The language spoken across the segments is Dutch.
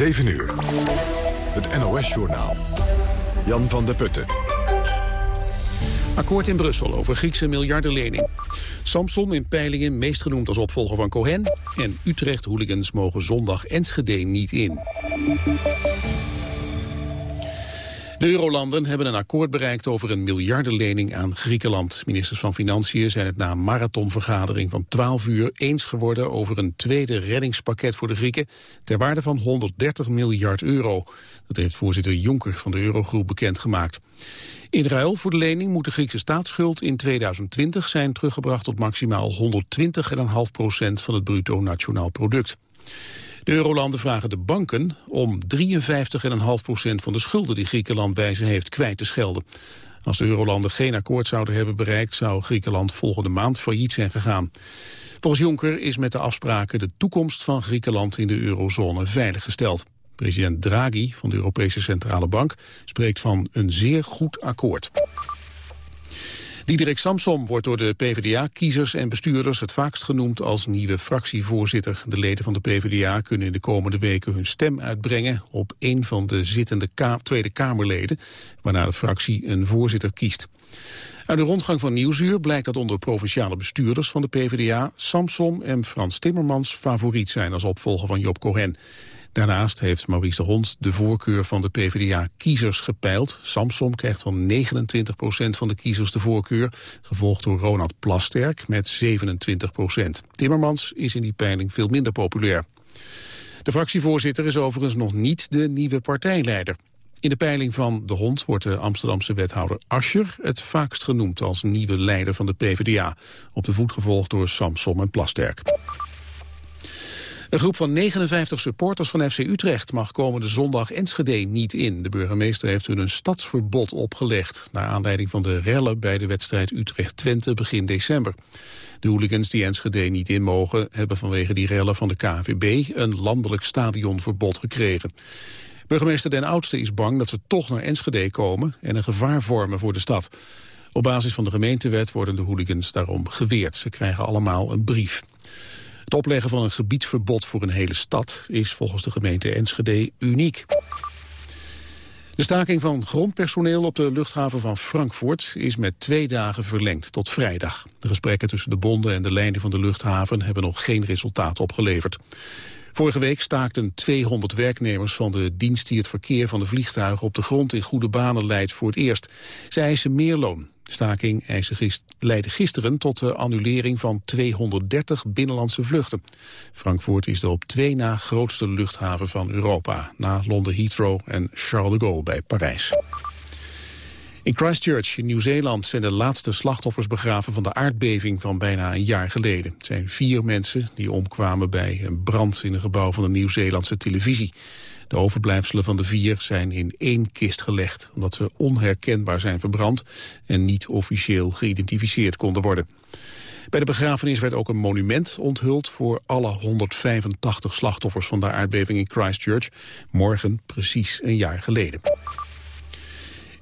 7 uur. Het NOS-journaal. Jan van der Putten. Akkoord in Brussel over Griekse miljardenlening. Samson in peilingen meest genoemd als opvolger van Cohen. En Utrecht-hooligans mogen zondag Enschede niet in. De eurolanden hebben een akkoord bereikt over een miljardenlening aan Griekenland. Ministers van Financiën zijn het na een marathonvergadering van 12 uur eens geworden over een tweede reddingspakket voor de Grieken ter waarde van 130 miljard euro. Dat heeft voorzitter Juncker van de Eurogroep bekendgemaakt. In ruil voor de lening moet de Griekse staatsschuld in 2020 zijn teruggebracht tot maximaal 120,5 procent van het bruto nationaal product. De eurolanden vragen de banken om 53,5% van de schulden die Griekenland bij ze heeft kwijt te schelden. Als de eurolanden geen akkoord zouden hebben bereikt, zou Griekenland volgende maand failliet zijn gegaan. Volgens Juncker is met de afspraken de toekomst van Griekenland in de eurozone veiliggesteld. President Draghi van de Europese Centrale Bank spreekt van een zeer goed akkoord. Diederik Samsom wordt door de PvdA-kiezers en bestuurders het vaakst genoemd als nieuwe fractievoorzitter. De leden van de PvdA kunnen in de komende weken hun stem uitbrengen op een van de zittende Tweede Kamerleden, waarna de fractie een voorzitter kiest. Uit de rondgang van Nieuwsuur blijkt dat onder provinciale bestuurders van de PvdA Samsom en Frans Timmermans favoriet zijn als opvolger van Job Cohen. Daarnaast heeft Maurice de Hond de voorkeur van de PvdA-kiezers gepeild. Samsom krijgt van 29% van de kiezers de voorkeur, gevolgd door Ronald Plasterk met 27% Timmermans is in die peiling veel minder populair. De fractievoorzitter is overigens nog niet de nieuwe partijleider. In de peiling van De Hond wordt de Amsterdamse wethouder Ascher het vaakst genoemd als nieuwe leider van de PvdA. Op de voet gevolgd door Samsom en Plasterk. Een groep van 59 supporters van FC Utrecht mag komende zondag Enschede niet in. De burgemeester heeft hun een stadsverbod opgelegd... naar aanleiding van de rellen bij de wedstrijd Utrecht-Twente begin december. De hooligans die Enschede niet in mogen... hebben vanwege die rellen van de KVB een landelijk stadionverbod gekregen. Burgemeester Den Oudste is bang dat ze toch naar Enschede komen... en een gevaar vormen voor de stad. Op basis van de gemeentewet worden de hooligans daarom geweerd. Ze krijgen allemaal een brief. Het opleggen van een gebiedsverbod voor een hele stad is volgens de gemeente Enschede uniek. De staking van grondpersoneel op de luchthaven van Frankfurt is met twee dagen verlengd tot vrijdag. De gesprekken tussen de bonden en de lijnen van de luchthaven hebben nog geen resultaat opgeleverd. Vorige week staakten 200 werknemers van de dienst die het verkeer van de vliegtuigen op de grond in goede banen leidt voor het eerst. Zij eisen meer loon. Staking leidde gisteren tot de annulering van 230 binnenlandse vluchten. Frankfurt is de op twee na grootste luchthaven van Europa, na Londen Heathrow en Charles de Gaulle bij Parijs. In Christchurch in Nieuw-Zeeland zijn de laatste slachtoffers begraven van de aardbeving van bijna een jaar geleden. Het zijn vier mensen die omkwamen bij een brand in een gebouw van de Nieuw-Zeelandse televisie. De overblijfselen van de vier zijn in één kist gelegd... omdat ze onherkenbaar zijn verbrand en niet officieel geïdentificeerd konden worden. Bij de begrafenis werd ook een monument onthuld voor alle 185 slachtoffers van de aardbeving in Christchurch. Morgen precies een jaar geleden.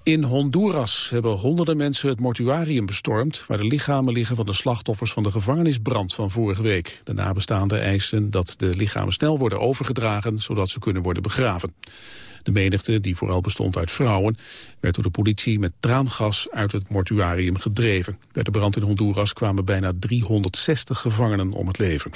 In Honduras hebben honderden mensen het mortuarium bestormd... waar de lichamen liggen van de slachtoffers van de gevangenisbrand van vorige week. De nabestaanden eisen dat de lichamen snel worden overgedragen... zodat ze kunnen worden begraven. De menigte, die vooral bestond uit vrouwen... werd door de politie met traangas uit het mortuarium gedreven. Bij de brand in Honduras kwamen bijna 360 gevangenen om het leven.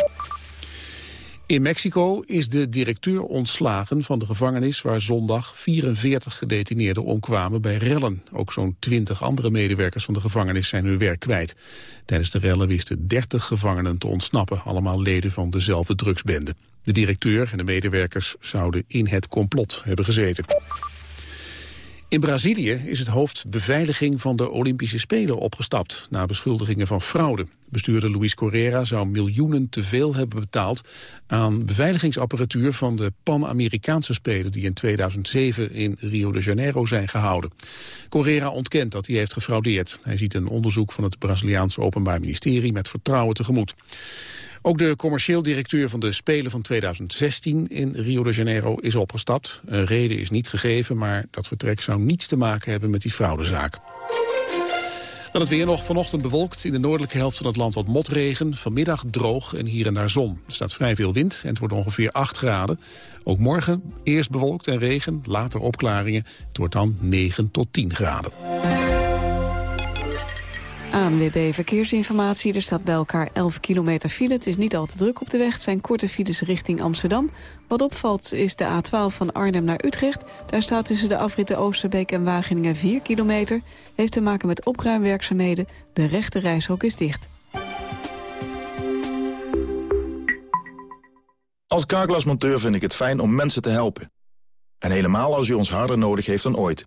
In Mexico is de directeur ontslagen van de gevangenis waar zondag 44 gedetineerden omkwamen bij rellen. Ook zo'n 20 andere medewerkers van de gevangenis zijn hun werk kwijt. Tijdens de rellen wisten 30 gevangenen te ontsnappen, allemaal leden van dezelfde drugsbende. De directeur en de medewerkers zouden in het complot hebben gezeten. In Brazilië is het hoofd beveiliging van de Olympische Spelen opgestapt... na beschuldigingen van fraude. Bestuurder Luis Correa zou miljoenen te veel hebben betaald... aan beveiligingsapparatuur van de Pan-Amerikaanse Spelen... die in 2007 in Rio de Janeiro zijn gehouden. Correa ontkent dat hij heeft gefraudeerd. Hij ziet een onderzoek van het Braziliaanse Openbaar Ministerie... met vertrouwen tegemoet. Ook de commercieel directeur van de Spelen van 2016 in Rio de Janeiro is opgestapt. Een reden is niet gegeven, maar dat vertrek zou niets te maken hebben met die fraudezaak. Dan het weer nog vanochtend bewolkt. In de noordelijke helft van het land wat motregen. Vanmiddag droog en hier en daar zon. Er staat vrij veel wind en het wordt ongeveer 8 graden. Ook morgen eerst bewolkt en regen, later opklaringen. Het wordt dan 9 tot 10 graden. ANWB Verkeersinformatie. Er staat bij elkaar 11 kilometer file. Het is niet al te druk op de weg. Het zijn korte files richting Amsterdam. Wat opvalt is de A12 van Arnhem naar Utrecht. Daar staat tussen de afritten Oosterbeek en Wageningen 4 kilometer. Heeft te maken met opruimwerkzaamheden. De rechte reishok is dicht. Als carglassmonteur vind ik het fijn om mensen te helpen. En helemaal als u ons harder nodig heeft dan ooit.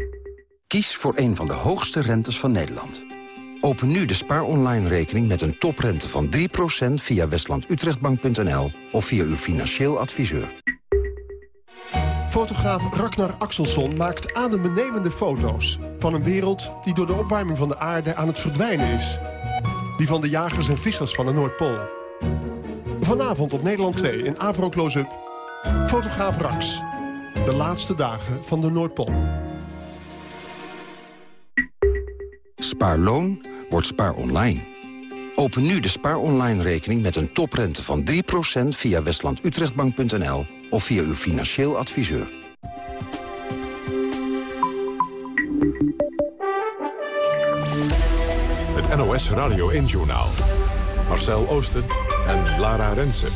Kies voor een van de hoogste rentes van Nederland. Open nu de Spaar Online rekening met een toprente van 3% via westlandutrechtbank.nl of via uw financieel adviseur. Fotograaf Ragnar Axelsson maakt adembenemende foto's... van een wereld die door de opwarming van de aarde aan het verdwijnen is. Die van de jagers en vissers van de Noordpool. Vanavond op Nederland 2 in Avro Close-up... Fotograaf Rax. De laatste dagen van de Noordpool. Spaarloon wordt spaar online. Open nu de spaar online rekening met een toprente van 3% via westlandutrechtbank.nl of via uw financieel adviseur. Het NOS Radio 1 Journaal. Marcel Oosten en Lara Rensen.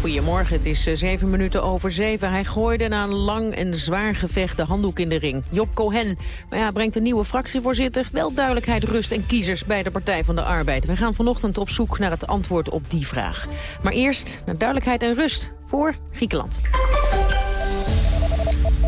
Goedemorgen, het is eh, zeven minuten over zeven. Hij gooide na een lang en zwaar gevecht de handdoek in de ring. Job Cohen. Maar ja, brengt een nieuwe fractievoorzitter wel duidelijkheid, rust en kiezers bij de Partij van de Arbeid. We gaan vanochtend op zoek naar het antwoord op die vraag. Maar eerst naar duidelijkheid en rust voor Griekenland.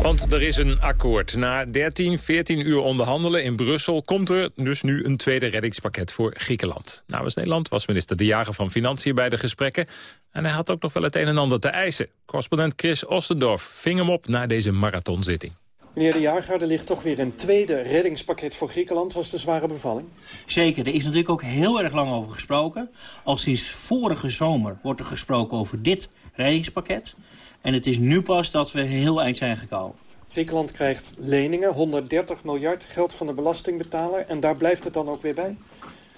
Want er is een akkoord. Na 13, 14 uur onderhandelen in Brussel... komt er dus nu een tweede reddingspakket voor Griekenland. Namens Nederland was minister De Jager van Financiën bij de gesprekken. En hij had ook nog wel het een en ander te eisen. Correspondent Chris Ostendorf ving hem op na deze marathonzitting. Meneer De Jager, er ligt toch weer een tweede reddingspakket voor Griekenland. Was de zware bevalling? Zeker, er is natuurlijk ook heel erg lang over gesproken. Al sinds vorige zomer wordt er gesproken over dit reddingspakket. En het is nu pas dat we heel eind zijn gekomen. Griekenland krijgt leningen, 130 miljard, geld van de belastingbetaler. En daar blijft het dan ook weer bij?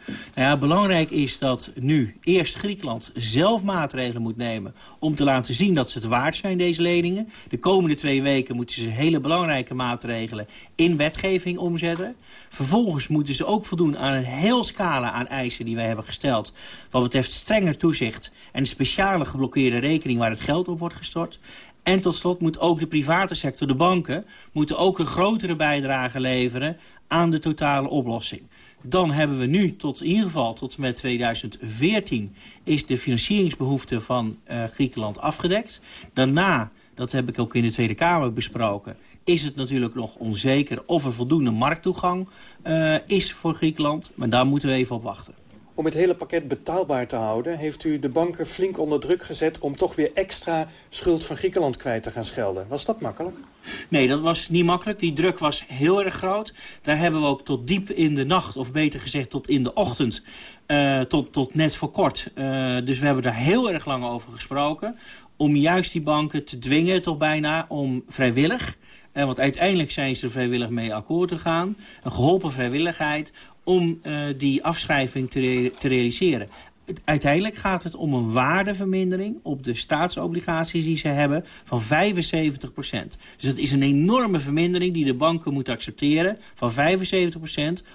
Nou ja, belangrijk is dat nu eerst Griekenland zelf maatregelen moet nemen... om te laten zien dat ze het waard zijn, deze leningen. De komende twee weken moeten ze hele belangrijke maatregelen in wetgeving omzetten. Vervolgens moeten ze ook voldoen aan een heel scala aan eisen die wij hebben gesteld... wat betreft strenger toezicht en speciale geblokkeerde rekening waar het geld op wordt gestort. En tot slot moet ook de private sector, de banken... moeten ook een grotere bijdrage leveren aan de totale oplossing. Dan hebben we nu tot in ieder geval tot met 2014 is de financieringsbehoefte van uh, Griekenland afgedekt. Daarna, dat heb ik ook in de Tweede Kamer besproken, is het natuurlijk nog onzeker of er voldoende markttoegang uh, is voor Griekenland. Maar daar moeten we even op wachten. Om het hele pakket betaalbaar te houden... heeft u de banken flink onder druk gezet... om toch weer extra schuld van Griekenland kwijt te gaan schelden. Was dat makkelijk? Nee, dat was niet makkelijk. Die druk was heel erg groot. Daar hebben we ook tot diep in de nacht, of beter gezegd tot in de ochtend... Uh, tot, tot net voor kort. Uh, dus we hebben daar heel erg lang over gesproken... om juist die banken te dwingen toch bijna om vrijwillig... Uh, want uiteindelijk zijn ze vrijwillig mee akkoord te gaan. Een geholpen vrijwilligheid om uh, die afschrijving te, te realiseren. Uiteindelijk gaat het om een waardevermindering op de staatsobligaties die ze hebben van 75% Dus dat is een enorme vermindering die de banken moeten accepteren van 75%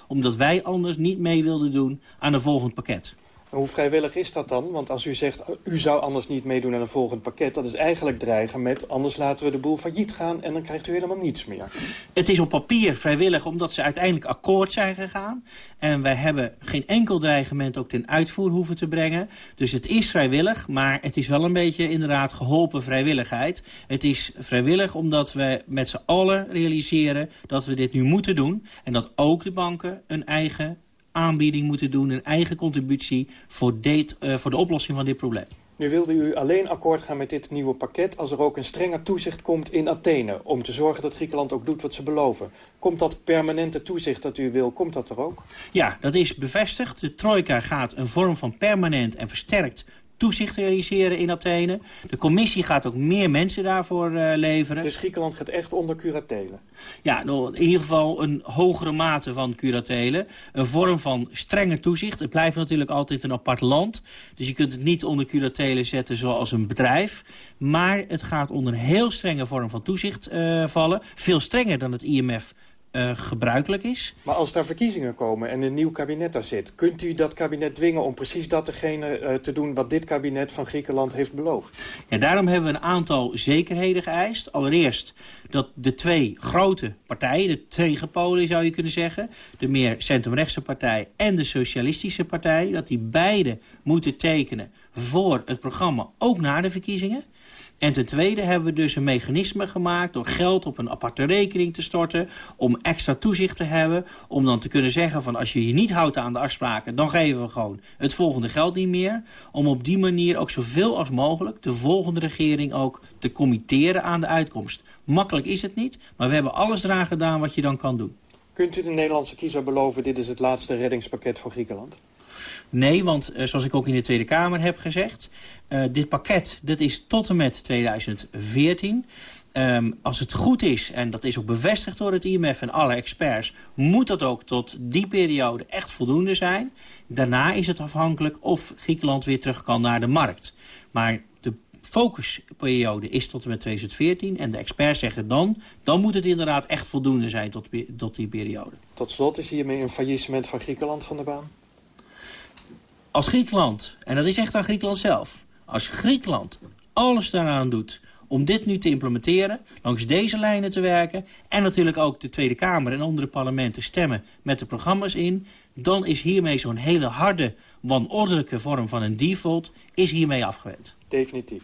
omdat wij anders niet mee wilden doen aan een volgend pakket. Hoe vrijwillig is dat dan? Want als u zegt, u zou anders niet meedoen aan een volgend pakket... dat is eigenlijk dreigen met, anders laten we de boel failliet gaan... en dan krijgt u helemaal niets meer. Het is op papier vrijwillig omdat ze uiteindelijk akkoord zijn gegaan. En wij hebben geen enkel dreigement ook ten uitvoer hoeven te brengen. Dus het is vrijwillig, maar het is wel een beetje inderdaad geholpen vrijwilligheid. Het is vrijwillig omdat we met z'n allen realiseren dat we dit nu moeten doen... en dat ook de banken een eigen aanbieding moeten doen... een eigen contributie voor, dit, uh, voor de oplossing van dit probleem. Nu wilde u alleen akkoord gaan met dit nieuwe pakket... als er ook een strenger toezicht komt in Athene... om te zorgen dat Griekenland ook doet wat ze beloven. Komt dat permanente toezicht dat u wil, komt dat er ook? Ja, dat is bevestigd. De trojka gaat een vorm van permanent en versterkt toezicht realiseren in Athene. De commissie gaat ook meer mensen daarvoor uh, leveren. Dus Griekenland gaat echt onder curatele? Ja, nou, in ieder geval een hogere mate van curatele. Een vorm van strenger toezicht. Het blijft natuurlijk altijd een apart land. Dus je kunt het niet onder curatele zetten zoals een bedrijf. Maar het gaat onder een heel strenge vorm van toezicht uh, vallen. Veel strenger dan het IMF uh, gebruikelijk is. Maar als daar verkiezingen komen en een nieuw kabinet daar zit... kunt u dat kabinet dwingen om precies datgene uh, te doen... wat dit kabinet van Griekenland heeft beloofd? Ja, daarom hebben we een aantal zekerheden geëist. Allereerst dat de twee grote partijen, de tegenpolen zou je kunnen zeggen... de meer centrumrechtse partij en de socialistische partij... dat die beide moeten tekenen voor het programma, ook na de verkiezingen... En ten tweede hebben we dus een mechanisme gemaakt... door geld op een aparte rekening te storten... om extra toezicht te hebben. Om dan te kunnen zeggen van als je je niet houdt aan de afspraken... dan geven we gewoon het volgende geld niet meer. Om op die manier ook zoveel als mogelijk... de volgende regering ook te committeren aan de uitkomst. Makkelijk is het niet, maar we hebben alles eraan gedaan wat je dan kan doen. Kunt u de Nederlandse kiezer beloven... dit is het laatste reddingspakket voor Griekenland? Nee, want uh, zoals ik ook in de Tweede Kamer heb gezegd... Uh, dit pakket dat is tot en met 2014. Um, ehm, als het goed is, en dat is ook bevestigd door het IMF en alle experts... moet dat ook tot die periode echt voldoende zijn. Daarna is het afhankelijk of Griekenland weer terug kan naar de markt. Maar de focusperiode is tot en met 2014. En de experts zeggen dan, dan moet het inderdaad echt voldoende zijn tot, tot die periode. Tot slot is hiermee een faillissement van Griekenland van de baan? Als Griekenland, en dat is echt aan Griekenland zelf... als Griekenland alles daaraan doet om dit nu te implementeren, langs deze lijnen te werken... en natuurlijk ook de Tweede Kamer en andere parlementen stemmen met de programma's in... dan is hiermee zo'n hele harde, wanordelijke vorm van een default... is hiermee afgewend. Definitief.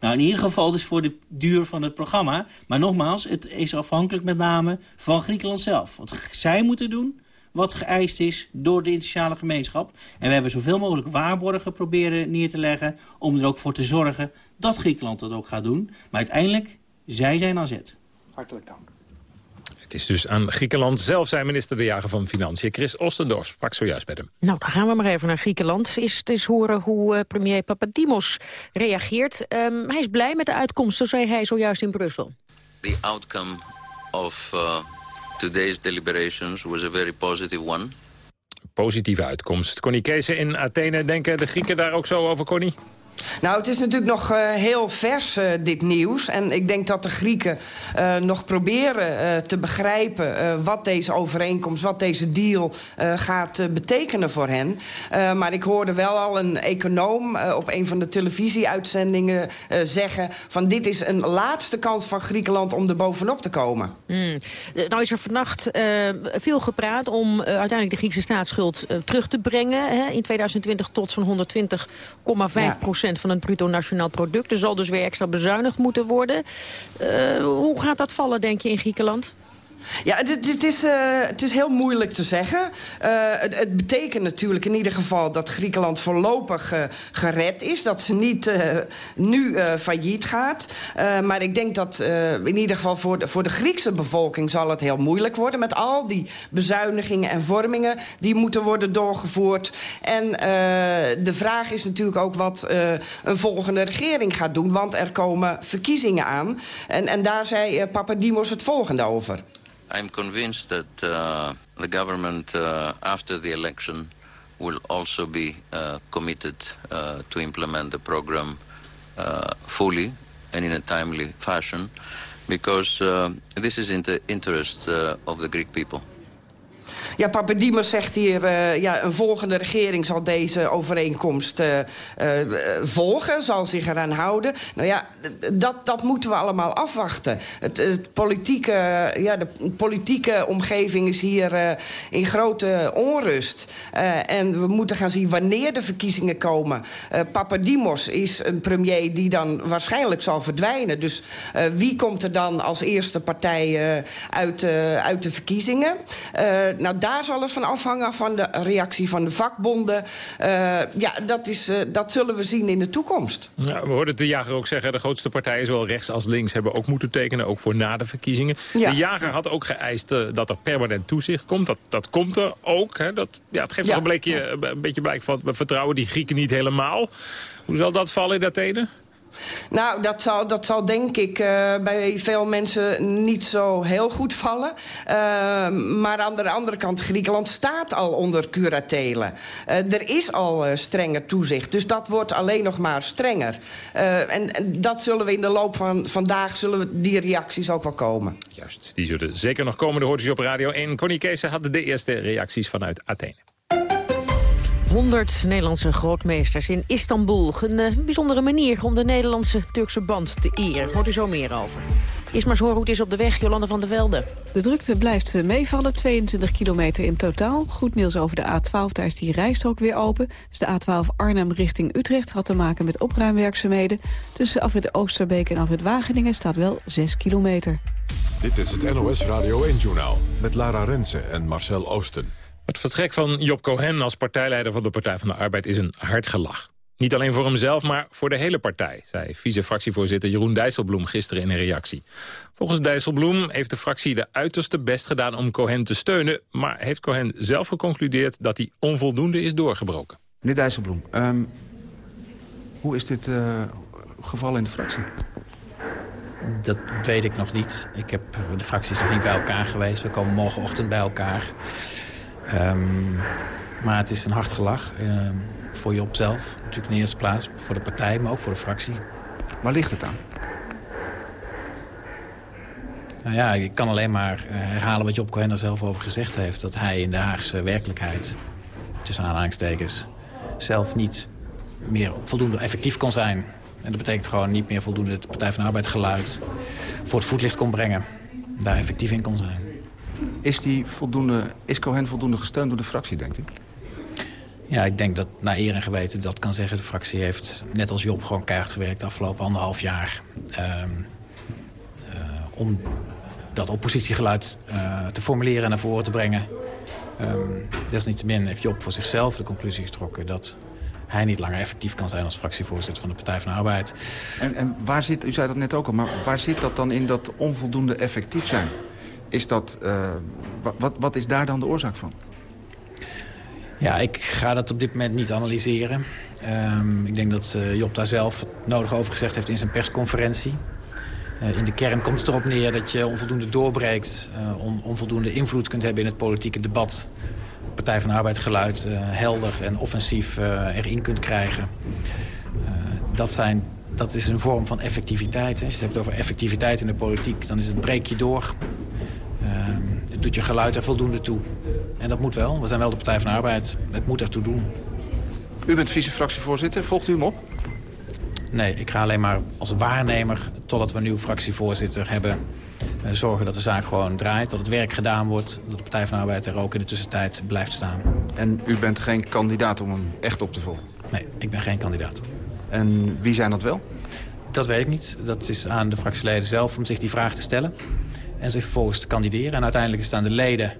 Nou, in ieder geval dus voor de duur van het programma. Maar nogmaals, het is afhankelijk met name van Griekenland zelf. Wat zij moeten doen, wat geëist is door de internationale gemeenschap. En we hebben zoveel mogelijk waarborgen proberen neer te leggen... om er ook voor te zorgen dat Griekenland dat ook gaat doen. Maar uiteindelijk, zij zijn aan zet. Hartelijk dank. Het is dus aan Griekenland zelf, zijn minister de Jager van Financiën. Chris Ostendorf sprak zojuist met hem. Nou, dan gaan we maar even naar Griekenland. Is het eens horen hoe uh, premier Papadimos reageert. Um, hij is blij met de uitkomst, zo zei hij zojuist in Brussel. The outcome of... Uh today's deliberations was a very positive one. Positieve uitkomst. Connie Kees in Athene, denken de Grieken daar ook zo over, Connie? Nou, het is natuurlijk nog uh, heel vers, uh, dit nieuws. En ik denk dat de Grieken uh, nog proberen te begrijpen... wat deze overeenkomst, wat deze deal gaat betekenen voor hen. maar ik hoorde wel al een econoom op een van de televisieuitzendingen zeggen... van dit is een laatste kans van Griekenland om er bovenop te komen. Mm. Nou is er vannacht veel gepraat om uiteindelijk de Griekse staatsschuld terug te brengen. Hè, in 2020 tot zo'n 120,5 ja. Van het bruto nationaal product. Er zal dus weer extra bezuinigd moeten worden. Uh, hoe gaat dat vallen, denk je, in Griekenland? Ja, het, is, uh, het is heel moeilijk te zeggen. Uh, het, betekent natuurlijk in ieder geval dat Griekenland voorlopig uh, gered is. Dat ze niet nu failliet gaat. maar ik denk dat in ieder geval voor de, voor de Griekse bevolking zal het heel moeilijk worden. Met al die bezuinigingen en vormingen die moeten worden doorgevoerd. En de vraag is natuurlijk ook wat een volgende regering gaat doen. Want er komen verkiezingen aan. En, en daar zei Papadimos het volgende over. I'm convinced that uh, the government uh, after the election will also be uh, committed uh, to implement the program uh, fully and in a timely fashion because uh, this is in the interest of the Greek people. Ja, Papadimos zegt hier, uh, ja, een volgende regering zal deze overeenkomst uh, volgen, zal zich eraan houden. Nou ja, dat, dat moeten we allemaal afwachten. Het, het politieke, ja, de politieke omgeving is hier in grote onrust. en we moeten gaan zien wanneer de verkiezingen komen. Papadimos is een premier die dan waarschijnlijk zal verdwijnen. Dus wie komt er dan als eerste partij uit, uit de verkiezingen? nou, daar zal het van afhangen, van de reactie van de vakbonden. Uh, ja, dat, is, uh, dat zullen we zien in de toekomst. Ja, we hoorden de jager ook zeggen... de grootste partijen, zowel rechts als links, hebben ook moeten tekenen... ook voor na de verkiezingen. Ja. De jager had ook geëist uh, dat er permanent toezicht komt. Dat, dat komt er ook. Hè. Dat, ja, het geeft ja. toch een, blikje, een beetje blijk van... we vertrouwen die Grieken niet helemaal. Hoe zal dat vallen in Athene? Nou, dat zal, dat zal denk ik uh, bij veel mensen niet zo heel goed vallen. Uh, maar aan de andere kant, Griekenland staat al onder curatelen. Uh, er is al strenger toezicht, dus dat wordt alleen nog maar strenger. En, en, dat zullen we in de loop van vandaag, zullen we die reacties ook wel komen. Juist, die zullen zeker nog komen. De hoort u op Radio 1. Connie Kees had de eerste reacties vanuit Athene. 100 Nederlandse grootmeesters in Istanbul. Een uh, bijzondere manier om de Nederlandse-Turkse band te eren. Hoort u zo meer over. Eerst maar eens horen hoe het is op de weg, Jolande van der Velde. De drukte blijft meevallen, 22 kilometer in totaal. Goed nieuws over de A12, daar is die rijstrook weer open. Dus de A12 Arnhem richting Utrecht had te maken met opruimwerkzaamheden. Tussen Afrit Oosterbeek en Afrit Wageningen staat wel 6 kilometer. Dit is het NOS Radio 1-journaal met Lara Rensen en Marcel Oosten. Het vertrek van Job Cohen als partijleider van de Partij van de Arbeid is een hard gelach. Niet alleen voor hemzelf, maar voor de hele partij, zei vice-fractievoorzitter Jeroen Dijsselbloem gisteren in een reactie. Volgens Dijsselbloem heeft de fractie de uiterste best gedaan om Cohen te steunen, maar heeft Cohen zelf geconcludeerd dat hij onvoldoende is doorgebroken. Meneer Dijsselbloem, um, hoe is dit uh, geval in de fractie? Dat weet ik nog niet. Ik heb, de fractie is nog niet bij elkaar geweest. We komen morgenochtend bij elkaar. Um, maar het is een hard gelach. Um, voor Job zelf, natuurlijk in de eerste plaats. Voor de partij, maar ook voor de fractie. Waar ligt het aan? Nou ja, ik kan alleen maar uh, herhalen wat Job Cohen er zelf over gezegd heeft. Dat hij in de Haagse werkelijkheid, tussen aanhalingstekens, zelf niet meer voldoende effectief kon zijn. En dat betekent gewoon niet meer voldoende het Partij van de Arbeid geluid voor het voetlicht kon brengen. Daar effectief in kon zijn. Is, die voldoende, is Cohen voldoende gesteund door de fractie, denkt u? Ja, ik denk dat naar eer en geweten dat kan zeggen. De fractie heeft net als Job gewoon keihard gewerkt de afgelopen anderhalf jaar. Um, uh, om dat oppositiegeluid uh, te formuleren en naar voren te brengen. Um, desniettemin heeft Job voor zichzelf de conclusie getrokken... dat hij niet langer effectief kan zijn als fractievoorzitter van de Partij van de Arbeid. En, en waar zit, u zei dat net ook al, maar waar zit dat dan in dat onvoldoende effectief zijn? Is dat, uh, wat, wat is daar dan de oorzaak van? Ja, ik ga dat op dit moment niet analyseren. Um, ik denk dat uh, Job daar zelf het nodig over gezegd heeft in zijn persconferentie. Uh, in de kern komt het erop neer dat je onvoldoende doorbreekt... Uh, on, onvoldoende invloed kunt hebben in het politieke debat. Partij van Arbeid geluid helder en offensief erin kunt krijgen. dat, zijn, dat is een vorm van effectiviteit. Als je het hebt over effectiviteit in de politiek, dan is het breek je door. Ehm, het doet je geluid er voldoende toe. En dat moet wel. We zijn wel de Partij van de Arbeid. Het moet ertoe doen. U bent vice-fractievoorzitter. Volgt u hem op? Nee, ik ga alleen maar als waarnemer, totdat we een nieuwe fractievoorzitter hebben... Uh, zorgen dat de zaak gewoon draait, dat het werk gedaan wordt... dat de Partij van de Arbeid er ook in de tussentijd blijft staan. En u bent geen kandidaat om hem echt op te volgen? Nee, ik ben geen kandidaat. En wie zijn dat wel? Dat weet ik niet. Dat is aan de fractieleden zelf om zich die vraag te stellen en zich vervolgens te kandideren. En uiteindelijk is het aan de leden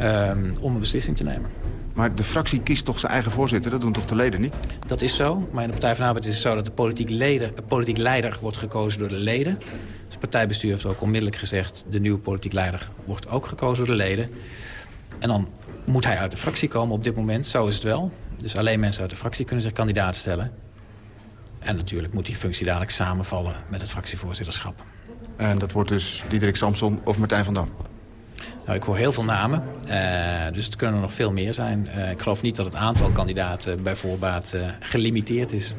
um, om een beslissing te nemen. Maar de fractie kiest toch zijn eigen voorzitter? Dat doen toch de leden niet? Dat is zo. Maar in de Partij van de Arbeid is het zo dat de politiek, leden, de politiek leider wordt gekozen door de leden. Dus het partijbestuur heeft ook onmiddellijk gezegd... de nieuwe politiek leider wordt ook gekozen door de leden. En dan moet hij uit de fractie komen op dit moment. Zo is het wel. Dus alleen mensen uit de fractie kunnen zich kandidaat stellen. En natuurlijk moet die functie dadelijk samenvallen met het fractievoorzitterschap. En dat wordt dus Diederik Samson of Martijn van Dam? Nou, ik hoor heel veel namen, uh, dus het kunnen er nog veel meer zijn. Uh, ik geloof niet dat het aantal kandidaten bij voorbaat uh, gelimiteerd is.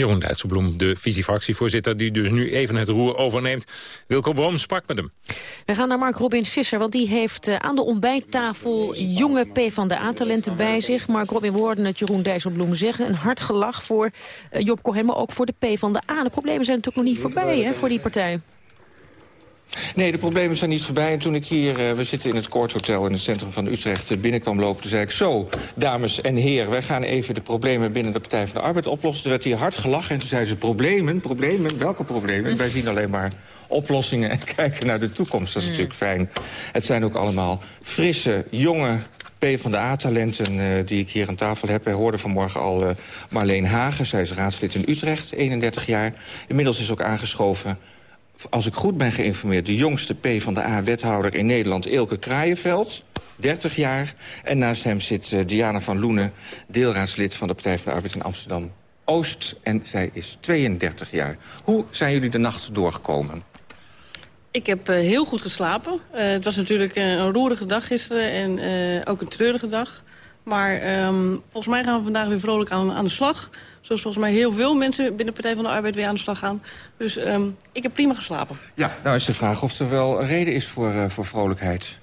Jeroen Dijsselbloem, de visiefractievoorzitter... die dus nu even het roer overneemt. Wilco Boom sprak met hem. We gaan naar Mark Robin Visser, want die heeft uh, aan de ontbijttafel... jonge PvdA-talenten bij zich. Mark Robin, we hoorden het Jeroen Dijsselbloem zeggen. Een hard gelach voor uh, Job Cohen, maar ook voor de PvdA. De problemen zijn natuurlijk nog niet voorbij hè, voor die partij. Nee, de problemen zijn niet voorbij. En toen ik hier, uh, we zitten in het Koorthotel in het centrum van Utrecht... binnenkwam lopen, toen zei ik zo, dames en heren... wij gaan even de problemen binnen de Partij van de Arbeid oplossen. Toen werd hier hard gelachen en toen zeiden ze, problemen? Problemen? Welke problemen? Wij zien alleen maar oplossingen en kijken naar de toekomst. Dat is natuurlijk fijn. Het zijn ook allemaal frisse, jonge PvdA-talenten uh, die ik hier aan tafel heb. Wij hoorden vanmorgen al uh, Marleen Hagen. Zij is raadslid in Utrecht, 31 jaar. Inmiddels is ook aangeschoven, als ik goed ben geïnformeerd... de jongste PvdA-wethouder in Nederland, Ilke Kraaienveld. 30 jaar. En naast hem zit uh, Diana van Loenen, deelraadslid van de Partij van de Arbeid in Amsterdam-Oost. En zij is 32 jaar. Hoe zijn jullie de nacht doorgekomen? Ik heb uh, heel goed geslapen. Uh, het was natuurlijk een roerige dag gisteren en ook een treurige dag. Maar um, volgens mij gaan we vandaag weer vrolijk aan, aan de slag. Zoals volgens mij heel veel mensen binnen de Partij van de Arbeid weer aan de slag gaan. Dus um, ik heb prima geslapen. Ja, nou is de vraag of er wel reden is voor, voor vrolijkheid.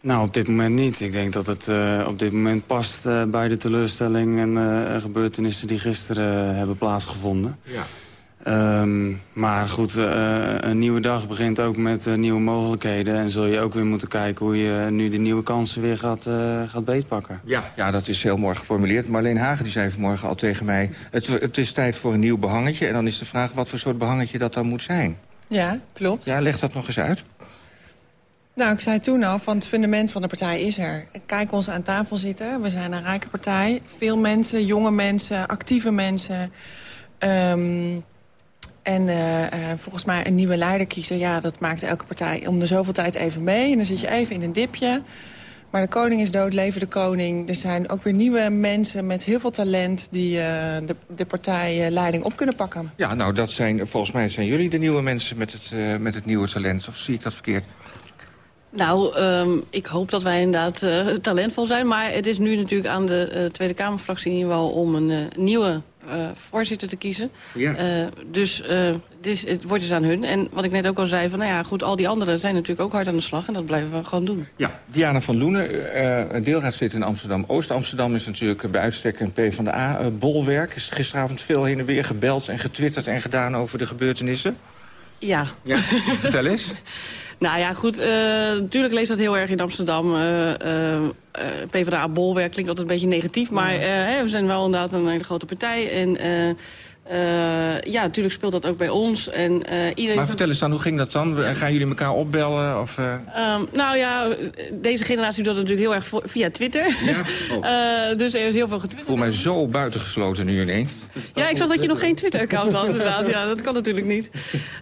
Nou, op dit moment niet. Ik denk dat het uh, op dit moment past uh, bij de teleurstelling en uh, gebeurtenissen die gisteren hebben plaatsgevonden. Ja. Um, maar goed, uh, een nieuwe dag begint ook met uh, nieuwe mogelijkheden. En zul je ook weer moeten kijken hoe je nu de nieuwe kansen weer gaat, uh, gaat beetpakken. Ja, ja, dat is heel mooi geformuleerd. Marleen Hagen die zei vanmorgen al tegen mij... Het, het is tijd voor een nieuw behangetje. En dan is de vraag wat voor soort behangetje dat dan moet zijn. Ja, klopt. Ja, leg dat nog eens uit. Nou, ik zei toen al, van het fundament van de partij is er. Kijk ons aan tafel zitten. We zijn een rijke partij. Veel mensen, jonge mensen, actieve mensen... Um, en uh, uh, volgens mij een nieuwe leider kiezen... ja, dat maakt elke partij om de zoveel tijd even mee. En dan zit je even in een dipje. Maar de koning is dood, leven de koning. Er zijn ook weer nieuwe mensen met heel veel talent... die uh, de, de partijleiding op kunnen pakken. Ja, nou, dat zijn, volgens mij zijn jullie de nieuwe mensen met het, met het nieuwe talent. Of zie ik dat verkeerd? Nou, um, ik hoop dat wij inderdaad uh, talentvol zijn. Maar het is nu natuurlijk aan de uh, Tweede Kamerfractie in ieder geval... om een uh, nieuwe voorzitter te kiezen. Ja. dus dus het wordt dus aan hun. En wat ik net ook al zei, van, nou ja, goed, al die anderen zijn natuurlijk ook hard aan de slag. En dat blijven we gewoon doen. Ja, Diana van Loenen, uh, deelraadslid in Amsterdam. Oost-Amsterdam is natuurlijk bij uitstek een PvdA-bolwerk. Is gisteravond veel heen en weer gebeld en getwitterd en gedaan over de gebeurtenissen? Ja. ja. Vertel eens. Nou ja, goed, uh, natuurlijk leeft dat heel erg in Amsterdam. Uh, uh, PvdA-bolwerk klinkt altijd een beetje negatief, maar we zijn wel inderdaad een hele grote partij. En uh, ja, natuurlijk speelt dat ook bij ons. En, uh, iedereen... Maar vertel eens dan, hoe ging dat dan? Gaan jullie elkaar opbellen? Of, uh... um, nou ja, deze generatie doet dat natuurlijk heel erg via Twitter. Ja? Oh. dus er is heel veel getwitterd. Ik voel mij zo buitengesloten nu ineens. Ja, ik zag dat je nog geen Twitter-account had inderdaad. Ja, dat kan natuurlijk niet.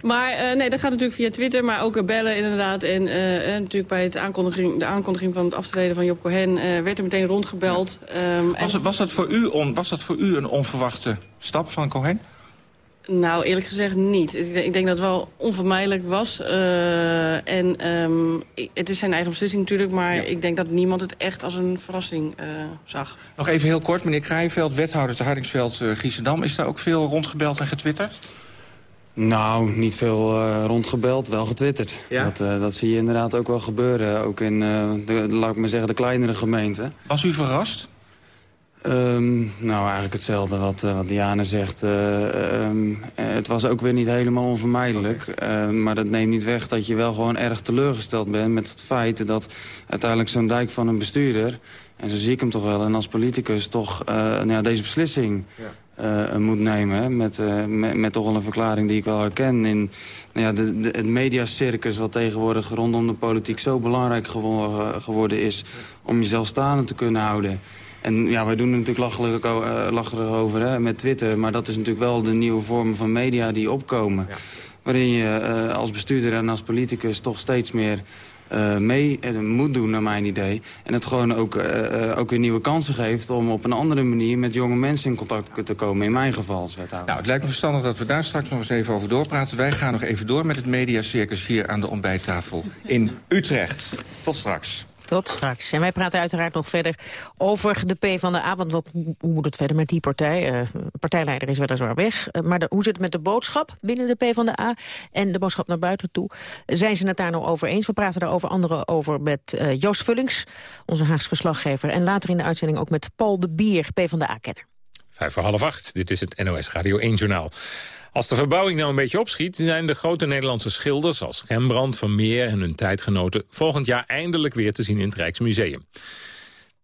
Maar nee, dat gaat natuurlijk via Twitter, maar ook bellen inderdaad. En natuurlijk bij het aankondiging, de aankondiging van het aftreden van Job Cohen... werd er meteen rondgebeld. Ja. Um, was, was, dat voor u on, was dat voor u een onverwachte stap van Cohen? Nou, eerlijk gezegd niet. Ik denk dat het wel onvermijdelijk was. Uh, en um, het is zijn eigen beslissing natuurlijk... maar ja. ik denk dat niemand het echt als een verrassing uh, zag. Nog even heel kort, meneer Kraaienveld, wethouder te Hardingsveld uh, Giesendam. Is daar ook veel rondgebeld en getwitterd? Nou, niet veel uh, rondgebeld, wel getwitterd. Ja? Dat, uh, dat zie je inderdaad ook wel gebeuren. Ook in, uh, de, laat ik maar zeggen, de kleinere gemeenten. Was u verrast? Um, nou, eigenlijk hetzelfde wat, uh, wat Diane zegt. Uh, um, het was ook weer niet helemaal onvermijdelijk. Uh, maar dat neemt niet weg dat je wel gewoon erg teleurgesteld bent... met het feit dat uiteindelijk zo'n dijk van een bestuurder... en zo zie ik hem toch wel, en als politicus toch nou ja, deze beslissing... Moet nemen, hè, met, met, met, toch wel een verklaring die ik wel herken... in nou ja, de, de, het mediacircus wat tegenwoordig rondom de politiek zo belangrijk geworden is... om jezelf staande te kunnen houden... En ja, wij doen er natuurlijk lachelijk, uh, over hè, met Twitter. Maar dat is natuurlijk wel de nieuwe vormen van media die opkomen. Ja. Waarin je uh, als bestuurder en als politicus toch steeds meer uh, mee moet doen, naar mijn idee. En het gewoon ook, ook weer nieuwe kansen geeft... om op een andere manier met jonge mensen in contact te komen. In mijn geval als wethouder. Nou, het lijkt me verstandig dat we daar straks nog eens even over doorpraten. Wij gaan nog even door met het mediacircus hier aan de ontbijttafel in Utrecht. Tot straks. Tot straks. En wij praten uiteraard nog verder over de P van de A. Want hoe moet het verder met die partij? Uh, partijleider is weliswaar weg. Uh, maar hoe zit het met de boodschap binnen de P van de A? En de boodschap naar buiten toe? Zijn ze het daar nou over eens? We praten daar over andere over met uh, Joost Vullings, onze Haagse verslaggever. En later in de uitzending ook met Paul de Bier, P van de A-kenner. Vijf voor half acht. Dit is het NOS Radio 1 Journaal. Als de verbouwing nou een beetje opschiet... zijn de grote Nederlandse schilders als Rembrandt, Van Meer en hun tijdgenoten... volgend jaar eindelijk weer te zien in het Rijksmuseum.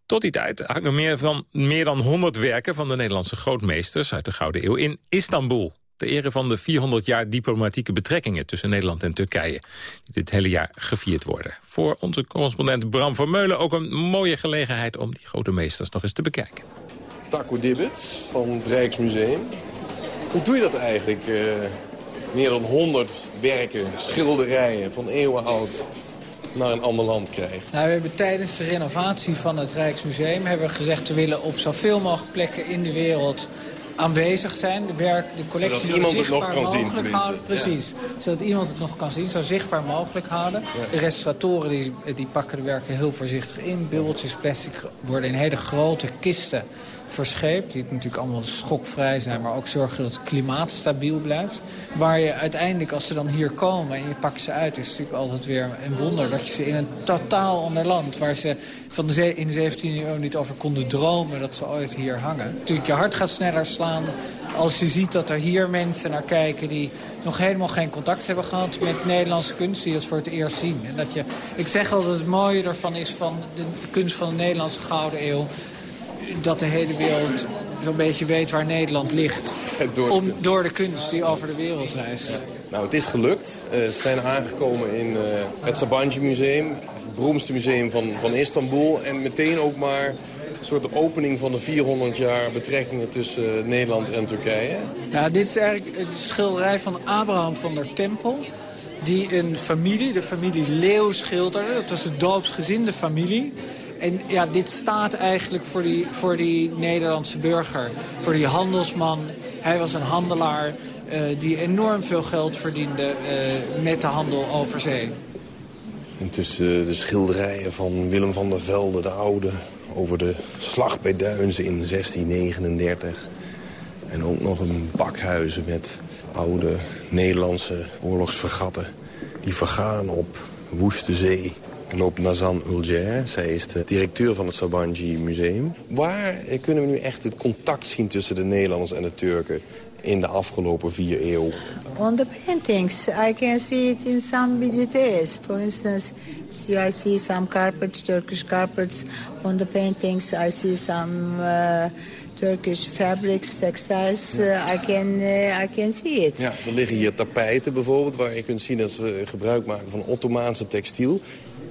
Tot die tijd hangen meer, van, meer dan 100 werken van de Nederlandse grootmeesters... uit de Gouden Eeuw in Istanbul. Ter ere van de 400 jaar diplomatieke betrekkingen tussen Nederland en Turkije. Die dit hele jaar gevierd worden. Voor onze correspondent Bram Vermeulen ook een mooie gelegenheid... om die grote meesters nog eens te bekijken. Taco Dibbets van het Rijksmuseum. Hoe doe je dat eigenlijk? Uh, meer dan 100 werken, schilderijen van eeuwen oud naar een ander land krijgen? Nou, we hebben tijdens de renovatie van het Rijksmuseum hebben we gezegd... we willen op zoveel mogelijk plekken in de wereld aanwezig zijn. De, werk, de collectie zodat iemand het nog kan zien. Houden. Precies, zodat iemand het nog kan zien. Zo zichtbaar mogelijk houden. De restauratoren die, die pakken de werken heel voorzichtig in. Bubbeltjes plastic worden in hele grote kisten verscheept. Die natuurlijk allemaal schokvrij zijn, maar ook zorgen dat het klimaat stabiel blijft. Waar je uiteindelijk, als ze dan hier komen en je pakt ze uit... is natuurlijk altijd weer een wonder dat je ze in een totaal ander land... waar ze van de in de 17e eeuw niet over konden dromen dat ze ooit hier hangen. Natuurlijk, je hart gaat sneller slaan als je ziet dat er hier mensen naar kijken... die nog helemaal geen contact hebben gehad met Nederlandse kunst... die dat voor het eerst zien. En dat je, ik zeg altijd, het mooie ervan is van de kunst van de Nederlandse Gouden Eeuw dat de hele wereld zo'n beetje weet waar Nederland ligt. Door de, om, door de kunst die over de wereld reist. Nou, het is gelukt. Uh, ze zijn aangekomen in uh, het Sabancı Museum. Het beroemdste museum van, van Istanbul. En meteen ook maar een soort opening van de 400 jaar betrekkingen tussen uh, Nederland en Turkije. Ja, dit is eigenlijk het schilderij van Abraham van der Tempel die een familie, de familie Leeuw schilderde. Dat was de doopsgezinde familie. En ja, dit staat eigenlijk voor die, voor die Nederlandse burger. Voor die handelsman. Hij was een handelaar uh, die enorm veel geld verdiende uh, met de handel over zee. Intussen de schilderijen van Willem van der Velde, de oude... over de slag bij Duinzen in 1639. En ook nog een bakhuizen met oude Nederlandse oorlogsvergatten... die vergaan op woeste zee loopt Nazan Ulger. Zij is de directeur van het Sabanji Museum. Waar kunnen we nu echt het contact zien tussen de Nederlanders en de Turken in de afgelopen vier eeuwen? On the paintings, I can see it in some details. For instance, I see some carpets, Turkish carpets. On the paintings, I see some... Uh, Turkish fabrics, textiles, uh, I, can, uh, I can see it. Ja, er liggen hier tapijten bijvoorbeeld, waar je kunt zien dat ze gebruik maken van Ottomaanse textiel.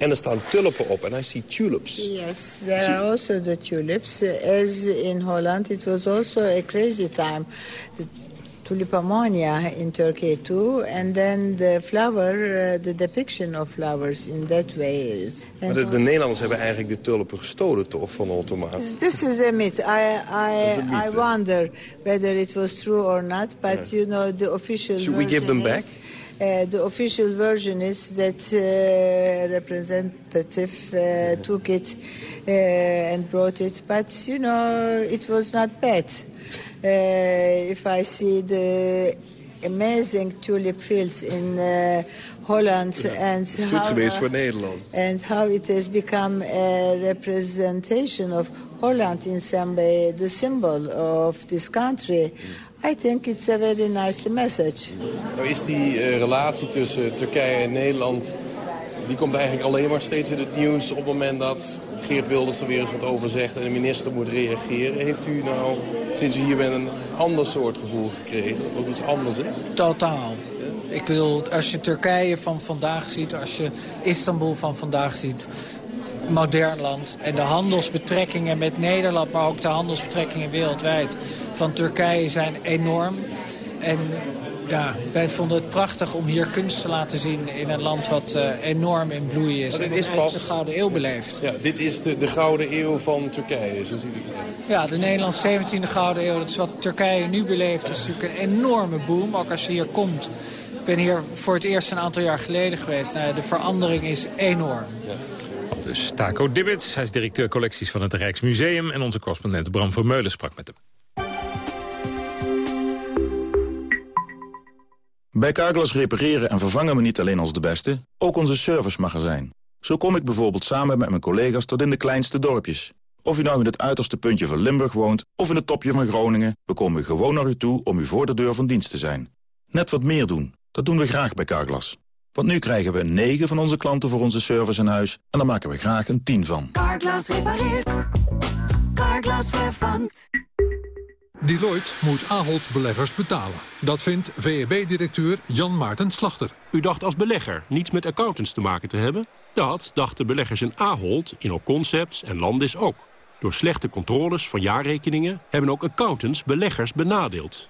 En er staan tulpen op. En I see tulips. Yes, there are also the tulips. As in Holland, it was also a crazy time. The tulipomania in Turkey too. And then the flower, uh, the depiction of flowers in that way. Is. Maar de, de, Nederlanders hebben eigenlijk de tulpen gestolen toch van de Ottomanen? This is a myth. I, I, I wonder whether it was true or not. But yeah. you know, the official Should we give them back? Uh, the official version is that uh, representative uh, took it uh, and brought it, but you know it was not bad. Uh, if I see the amazing tulip fields in uh, Holland ja, and goed how, geweest voor Nederland. and how it has become a representation of Holland in some way, the symbol of this country. I think it's a very nice message. Nou is die uh, relatie tussen Turkije en Nederland... die komt eigenlijk alleen maar steeds in het nieuws... op het moment dat Geert Wilders er weer eens wat over zegt... en de minister moet reageren. Heeft u nou, sinds u hier bent, een ander soort gevoel gekregen? Ook iets anders, hè? Totaal. Ik wil, als je Turkije van vandaag ziet, als je Istanbul van vandaag ziet modern land. En de handelsbetrekkingen met Nederland, maar ook de handelsbetrekkingen wereldwijd van Turkije zijn enorm. En ja, wij vonden het prachtig om hier kunst te laten zien in een land wat uh, enorm in bloei is. dit en is pas... de Gouden Eeuw beleeft. Ja, dit is de, de Gouden Eeuw van Turkije, zo zie ik het. Ja, de Nederlandse 17e Gouden Eeuw, dat is wat Turkije nu beleeft. Dat is natuurlijk een enorme boom, ook als je hier komt. Ik ben hier voor het eerst een aantal jaar geleden geweest. Nou, de verandering is enorm. Ja. Dus Taco Dibbits, hij is directeur collecties van het Rijksmuseum... en onze correspondent Bram Vermeulen sprak met hem. Bij Carglass repareren en vervangen we niet alleen ons de beste, ook onze servicemagazijn. Zo kom ik bijvoorbeeld samen met mijn collega's tot in de kleinste dorpjes. Of u nou in het uiterste puntje van Limburg woont of in het topje van Groningen... we komen gewoon naar u toe om u voor de deur van dienst te zijn. Net wat meer doen. Dat doen we graag bij Carglass. Want nu krijgen we een 9 van onze klanten voor onze service in huis... en daar maken we graag een 10 van. Carglass repareert. Carglass vervangt. Deloitte moet Ahold beleggers betalen. Dat vindt VEB-directeur Jan Maarten Slachter. U dacht als belegger niets met accountants te maken te hebben? Dat dachten beleggers in Ahold, Concepts en Landis ook. Door slechte controles van jaarrekeningen hebben ook accountants beleggers benadeeld.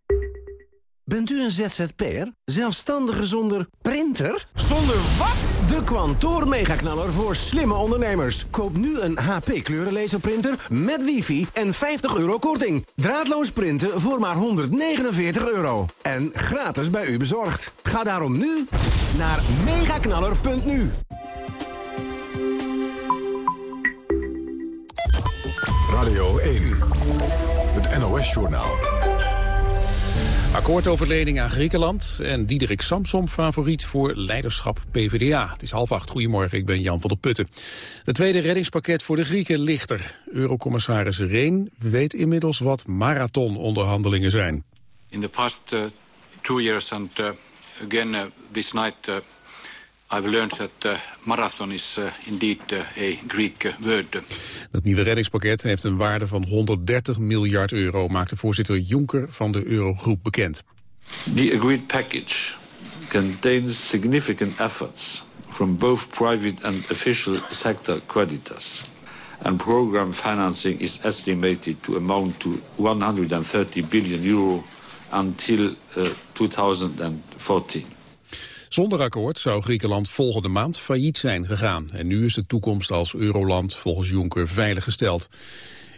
Bent u een ZZP'er? Zelfstandige zonder printer? Zonder wat? De Quantoor Megaknaller voor slimme ondernemers. Koop nu een HP kleurenlaserprinter met wifi en 50 euro korting. Draadloos printen voor maar 149 euro. En gratis bij u bezorgd. Ga daarom nu naar megaknaller.nu. Radio 1, het NOS-journaal. Akkoord over lening aan Griekenland en Diederik Samsom favoriet voor leiderschap PvdA. Het is half acht. Goedemorgen, ik ben Jan van der Putten. Het tweede reddingspakket voor de Grieken ligt er. Eurocommissaris Reen weet inmiddels wat marathononderhandelingen zijn. In the past uh, two years and uh, again uh, this night uh, I've learned that uh, marathon is uh, indeed uh, a Greek uh, word. Dat nieuwe reddingspakket heeft een waarde van 130 miljard euro, maakte voorzitter Juncker van de Eurogroep bekend. The agreed package contains significant efforts from both private and official sector creditors. And program financing is estimated to amount to 130 billion euro until uh, 2014. Zonder akkoord zou Griekenland volgende maand failliet zijn gegaan. En nu is de toekomst als euroland volgens Juncker veiliggesteld.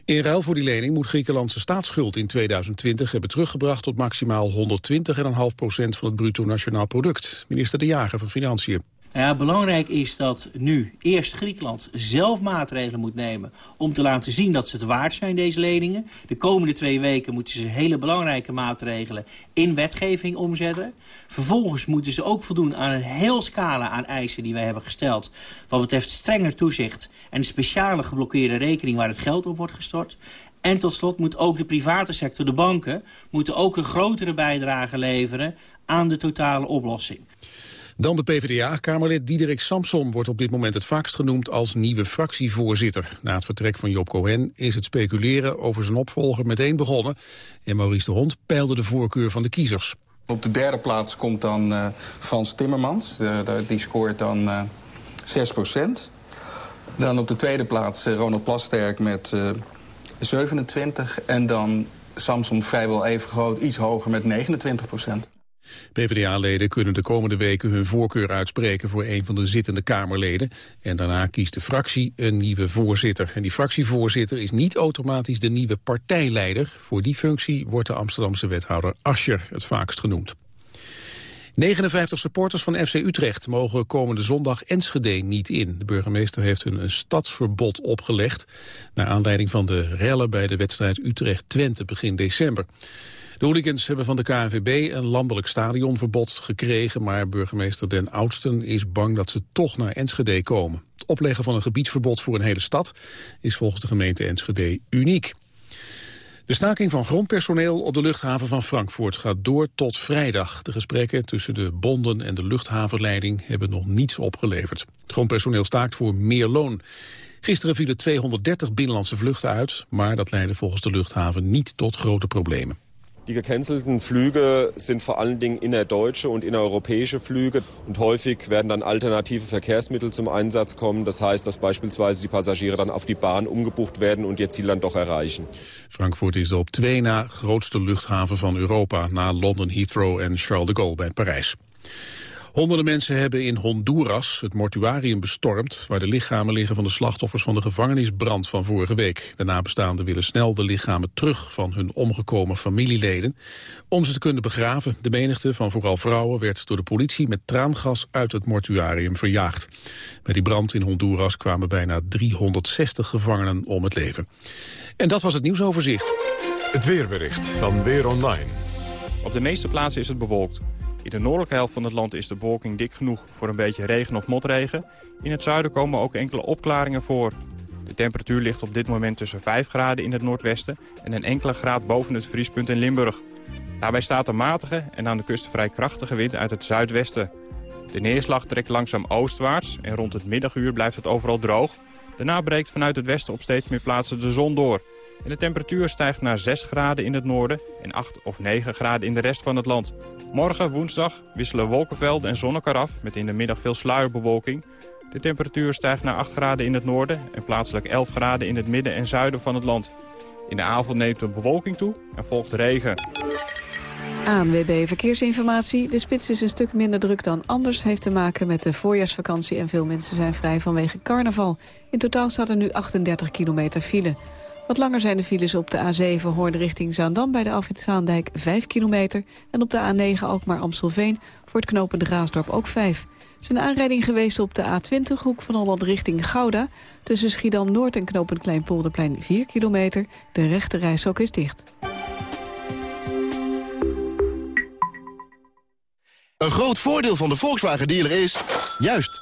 In ruil voor die lening moet Griekenland zijn staatsschuld in 2020 hebben teruggebracht tot maximaal 120,5 procent van het bruto nationaal product. Minister De Jager van Financiën. Nou ja, belangrijk is dat nu eerst Griekenland zelf maatregelen moet nemen... om te laten zien dat ze het waard zijn, deze leningen. De komende twee weken moeten ze hele belangrijke maatregelen in wetgeving omzetten. Vervolgens moeten ze ook voldoen aan een heel scala aan eisen die wij hebben gesteld... wat betreft strenger toezicht en speciale geblokkeerde rekening waar het geld op wordt gestort. En tot slot moet ook de private sector, de banken... moeten ook een grotere bijdrage leveren aan de totale oplossing. Dan de PvdA-kamerlid Diederik Samson wordt op dit moment het vaakst genoemd als nieuwe fractievoorzitter. Na het vertrek van Job Cohen is het speculeren over zijn opvolger meteen begonnen. En Maurice de Hond peilde de voorkeur van de kiezers. Op de derde plaats komt dan uh, Frans Timmermans. die scoort dan uh, 6 procent. Dan op de tweede plaats uh, Ronald Plasterk met 27. En dan Samson vrijwel even groot, iets hoger met 29 procent. PvdA-leden kunnen de komende weken hun voorkeur uitspreken voor een van de zittende Kamerleden. En daarna kiest de fractie een nieuwe voorzitter. En die fractievoorzitter is niet automatisch de nieuwe partijleider. Voor die functie wordt de Amsterdamse wethouder Ascher het vaakst genoemd. 59 supporters van FC Utrecht mogen komende zondag Enschede niet in. De burgemeester heeft hun een stadsverbod opgelegd... naar aanleiding van de rellen bij de wedstrijd Utrecht-Twente begin december. De hooligans hebben van de KNVB een landelijk stadionverbod gekregen... maar burgemeester Den Oudsten is bang dat ze toch naar Enschede komen. Het opleggen van een gebiedsverbod voor een hele stad is volgens de gemeente Enschede uniek. De staking van grondpersoneel op de luchthaven van Frankfurt gaat door tot vrijdag. De gesprekken tussen de bonden en de luchthavenleiding hebben nog niets opgeleverd. Het grondpersoneel staakt voor meer loon. Gisteren vielen 230 binnenlandse vluchten uit, maar dat leidde volgens de luchthaven niet tot grote problemen. Die gecancelten Flüge sind vor allen Dingen innerdeutsche und innereuropäische Flüge. Und häufig werden dann alternative Verkehrsmittel zum Einsatz kommen. Das heißt, dass beispielsweise die Passagiere dann auf die Bahn umgebucht werden und ihr Ziel dann doch erreichen. Frankfurt is de op twee na grootste luchthaven van Europa... na London Heathrow en Charles de Gaulle bij Parijs. Honderden mensen hebben in Honduras het mortuarium bestormd... waar de lichamen liggen van de slachtoffers van de gevangenisbrand van vorige week. De nabestaanden willen snel de lichamen terug van hun omgekomen familieleden... om ze te kunnen begraven. De menigte van vooral vrouwen werd door de politie met traangas uit het mortuarium verjaagd. Bij die brand in Honduras kwamen bijna 360 gevangenen om het leven. En dat was het nieuwsoverzicht. Het weerbericht van Weer Online. Op de meeste plaatsen is het bewolkt. In de noordelijke helft van het land is de bewolking dik genoeg voor een beetje regen of motregen. In het zuiden komen ook enkele opklaringen voor. De temperatuur ligt op dit moment tussen 5 graden in het noordwesten... en een enkele graad boven het vriespunt in Limburg. Daarbij staat een matige en aan de kust vrij krachtige wind uit het zuidwesten. De neerslag trekt langzaam oostwaarts en rond het middaguur blijft het overal droog. Daarna breekt vanuit het westen op steeds meer plaatsen de zon door. De temperatuur stijgt naar 6 graden in het noorden en 8 of 9 graden in de rest van het land. Morgen, woensdag, wisselen wolkenvelden en zon af met in de middag veel sluierbewolking. De temperatuur stijgt naar 8 graden in het noorden en plaatselijk 11 graden in het midden en zuiden van het land. In de avond neemt de bewolking toe en volgt regen. ANWB Verkeersinformatie. De spits is een stuk minder druk dan anders. Heeft te maken met de voorjaarsvakantie en veel mensen zijn vrij vanwege carnaval. In totaal staat er nu 38 kilometer file. Wat langer zijn de files op de A7 Hoorn richting Zaandam... bij de Alfred Zaandijk 5 kilometer. En op de A9 Alkmaar-Amstelveen voor het de Raasdorp ook 5. Er is een aanrijding geweest op de A20 hoek van Holland richting Gouda. Tussen Schiedam-Noord en knooppunt Kleinpolderplein 4 kilometer. De rechte reishok is dicht. Een groot voordeel van de Volkswagen dealer is... juist,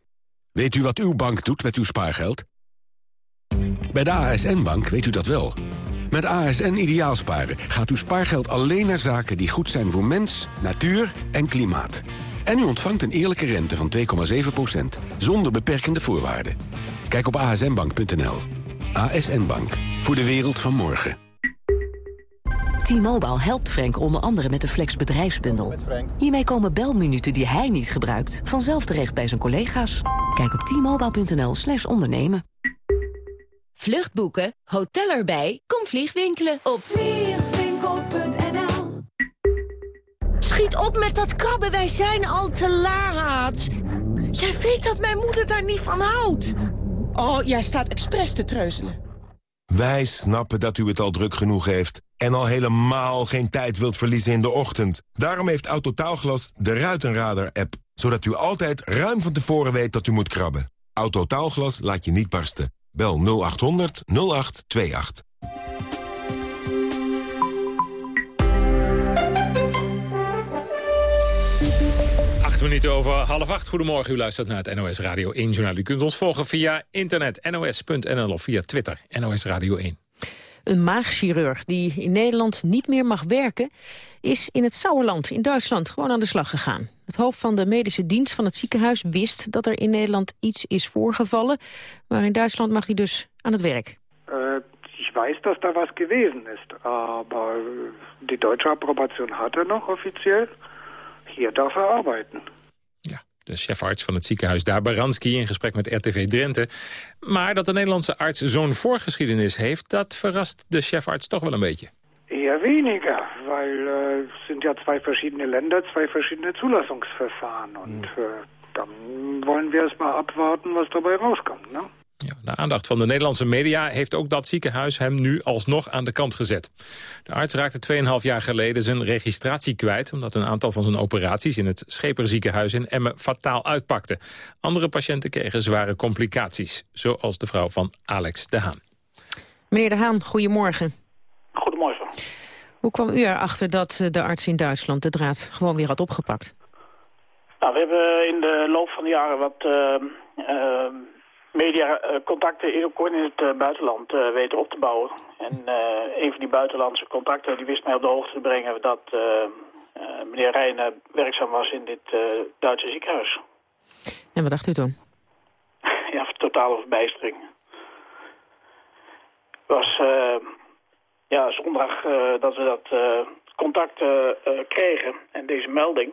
Weet u wat uw bank doet met uw spaargeld? Bij de ASN-bank weet u dat wel. Met ASN Ideaalsparen gaat uw spaargeld alleen naar zaken die goed zijn voor mens, natuur en klimaat. En u ontvangt een eerlijke rente van 2,7% zonder beperkende voorwaarden. Kijk op asnbank.nl. ASN Bank, voor de wereld van morgen. T-Mobile helpt Frank onder andere met de Flex bedrijfsbundel. Hiermee komen belminuten die hij niet gebruikt... vanzelf terecht bij zijn collega's. Kijk op t-mobile.nl slash ondernemen. Vluchtboeken, hotel erbij, kom vliegwinkelen op vliegwinkel.nl Schiet op met dat krabben, wij zijn al te laat. Jij weet dat mijn moeder daar niet van houdt. Oh, jij staat expres te treuzelen. Wij snappen dat u het al druk genoeg heeft... en al helemaal geen tijd wilt verliezen in de ochtend. Daarom heeft Autotaalglas de Ruitenradar-app... zodat u altijd ruim van tevoren weet dat u moet krabben. Autotaalglas laat je niet barsten. Bel 0800 0828. Acht minuten over half acht. Goedemorgen, u luistert naar het NOS Radio 1 Journaal. U kunt ons volgen via internet nos.nl of via Twitter NOS Radio 1. Een maagchirurg die in Nederland niet meer mag werken... is in het Sauerland in Duitsland gewoon aan de slag gegaan. Het hoofd van de medische dienst van het ziekenhuis wist dat er in Nederland iets is voorgevallen. Maar in Duitsland mag hij dus aan het werk. Uh, ich weiß, dass da was gewesen ist, aber die deutsche Approbation hat er noch offiziell. Hier darf er arbeiten. De chefarts van het ziekenhuis daar, Baranski, in gesprek met RTV Drenthe. Maar dat de Nederlandse arts zo'n voorgeschiedenis heeft... dat verrast de chefarts toch wel een beetje. Eher weniger, weil äh, es sind ja zwei verschiedene Länder, zwei verschiedene Zulassungsverfahren. Und äh, dann wollen wir erst mal abwarten, was dabei rauskommt. Ne? Ja, de aandacht van de Nederlandse media heeft ook dat ziekenhuis hem nu alsnog aan de kant gezet. De arts raakte 2,5 jaar geleden zijn registratie kwijt... omdat een aantal van zijn operaties in het Scheperziekenhuis in Emmen fataal uitpakte. Andere patiënten kregen zware complicaties, zoals de vrouw van Alex de Haan. Meneer de Haan. Goedemorgen. Hoe kwam u erachter dat eh, de arts in Duitsland de draad gewoon weer had opgepakt? Nou, we hebben in de loop van de jaren wat uh, uh, mediacontacten in, in het uh, buitenland weten op te bouwen. En een van die buitenlandse contacten die wist mij op de hoogte te brengen dat meneer Rijn werkzaam was in dit Duitse ziekenhuis. En wat dacht u toen? ja, totale verbijstering. Het was ja, zondag dat we dat contact kregen en deze melding.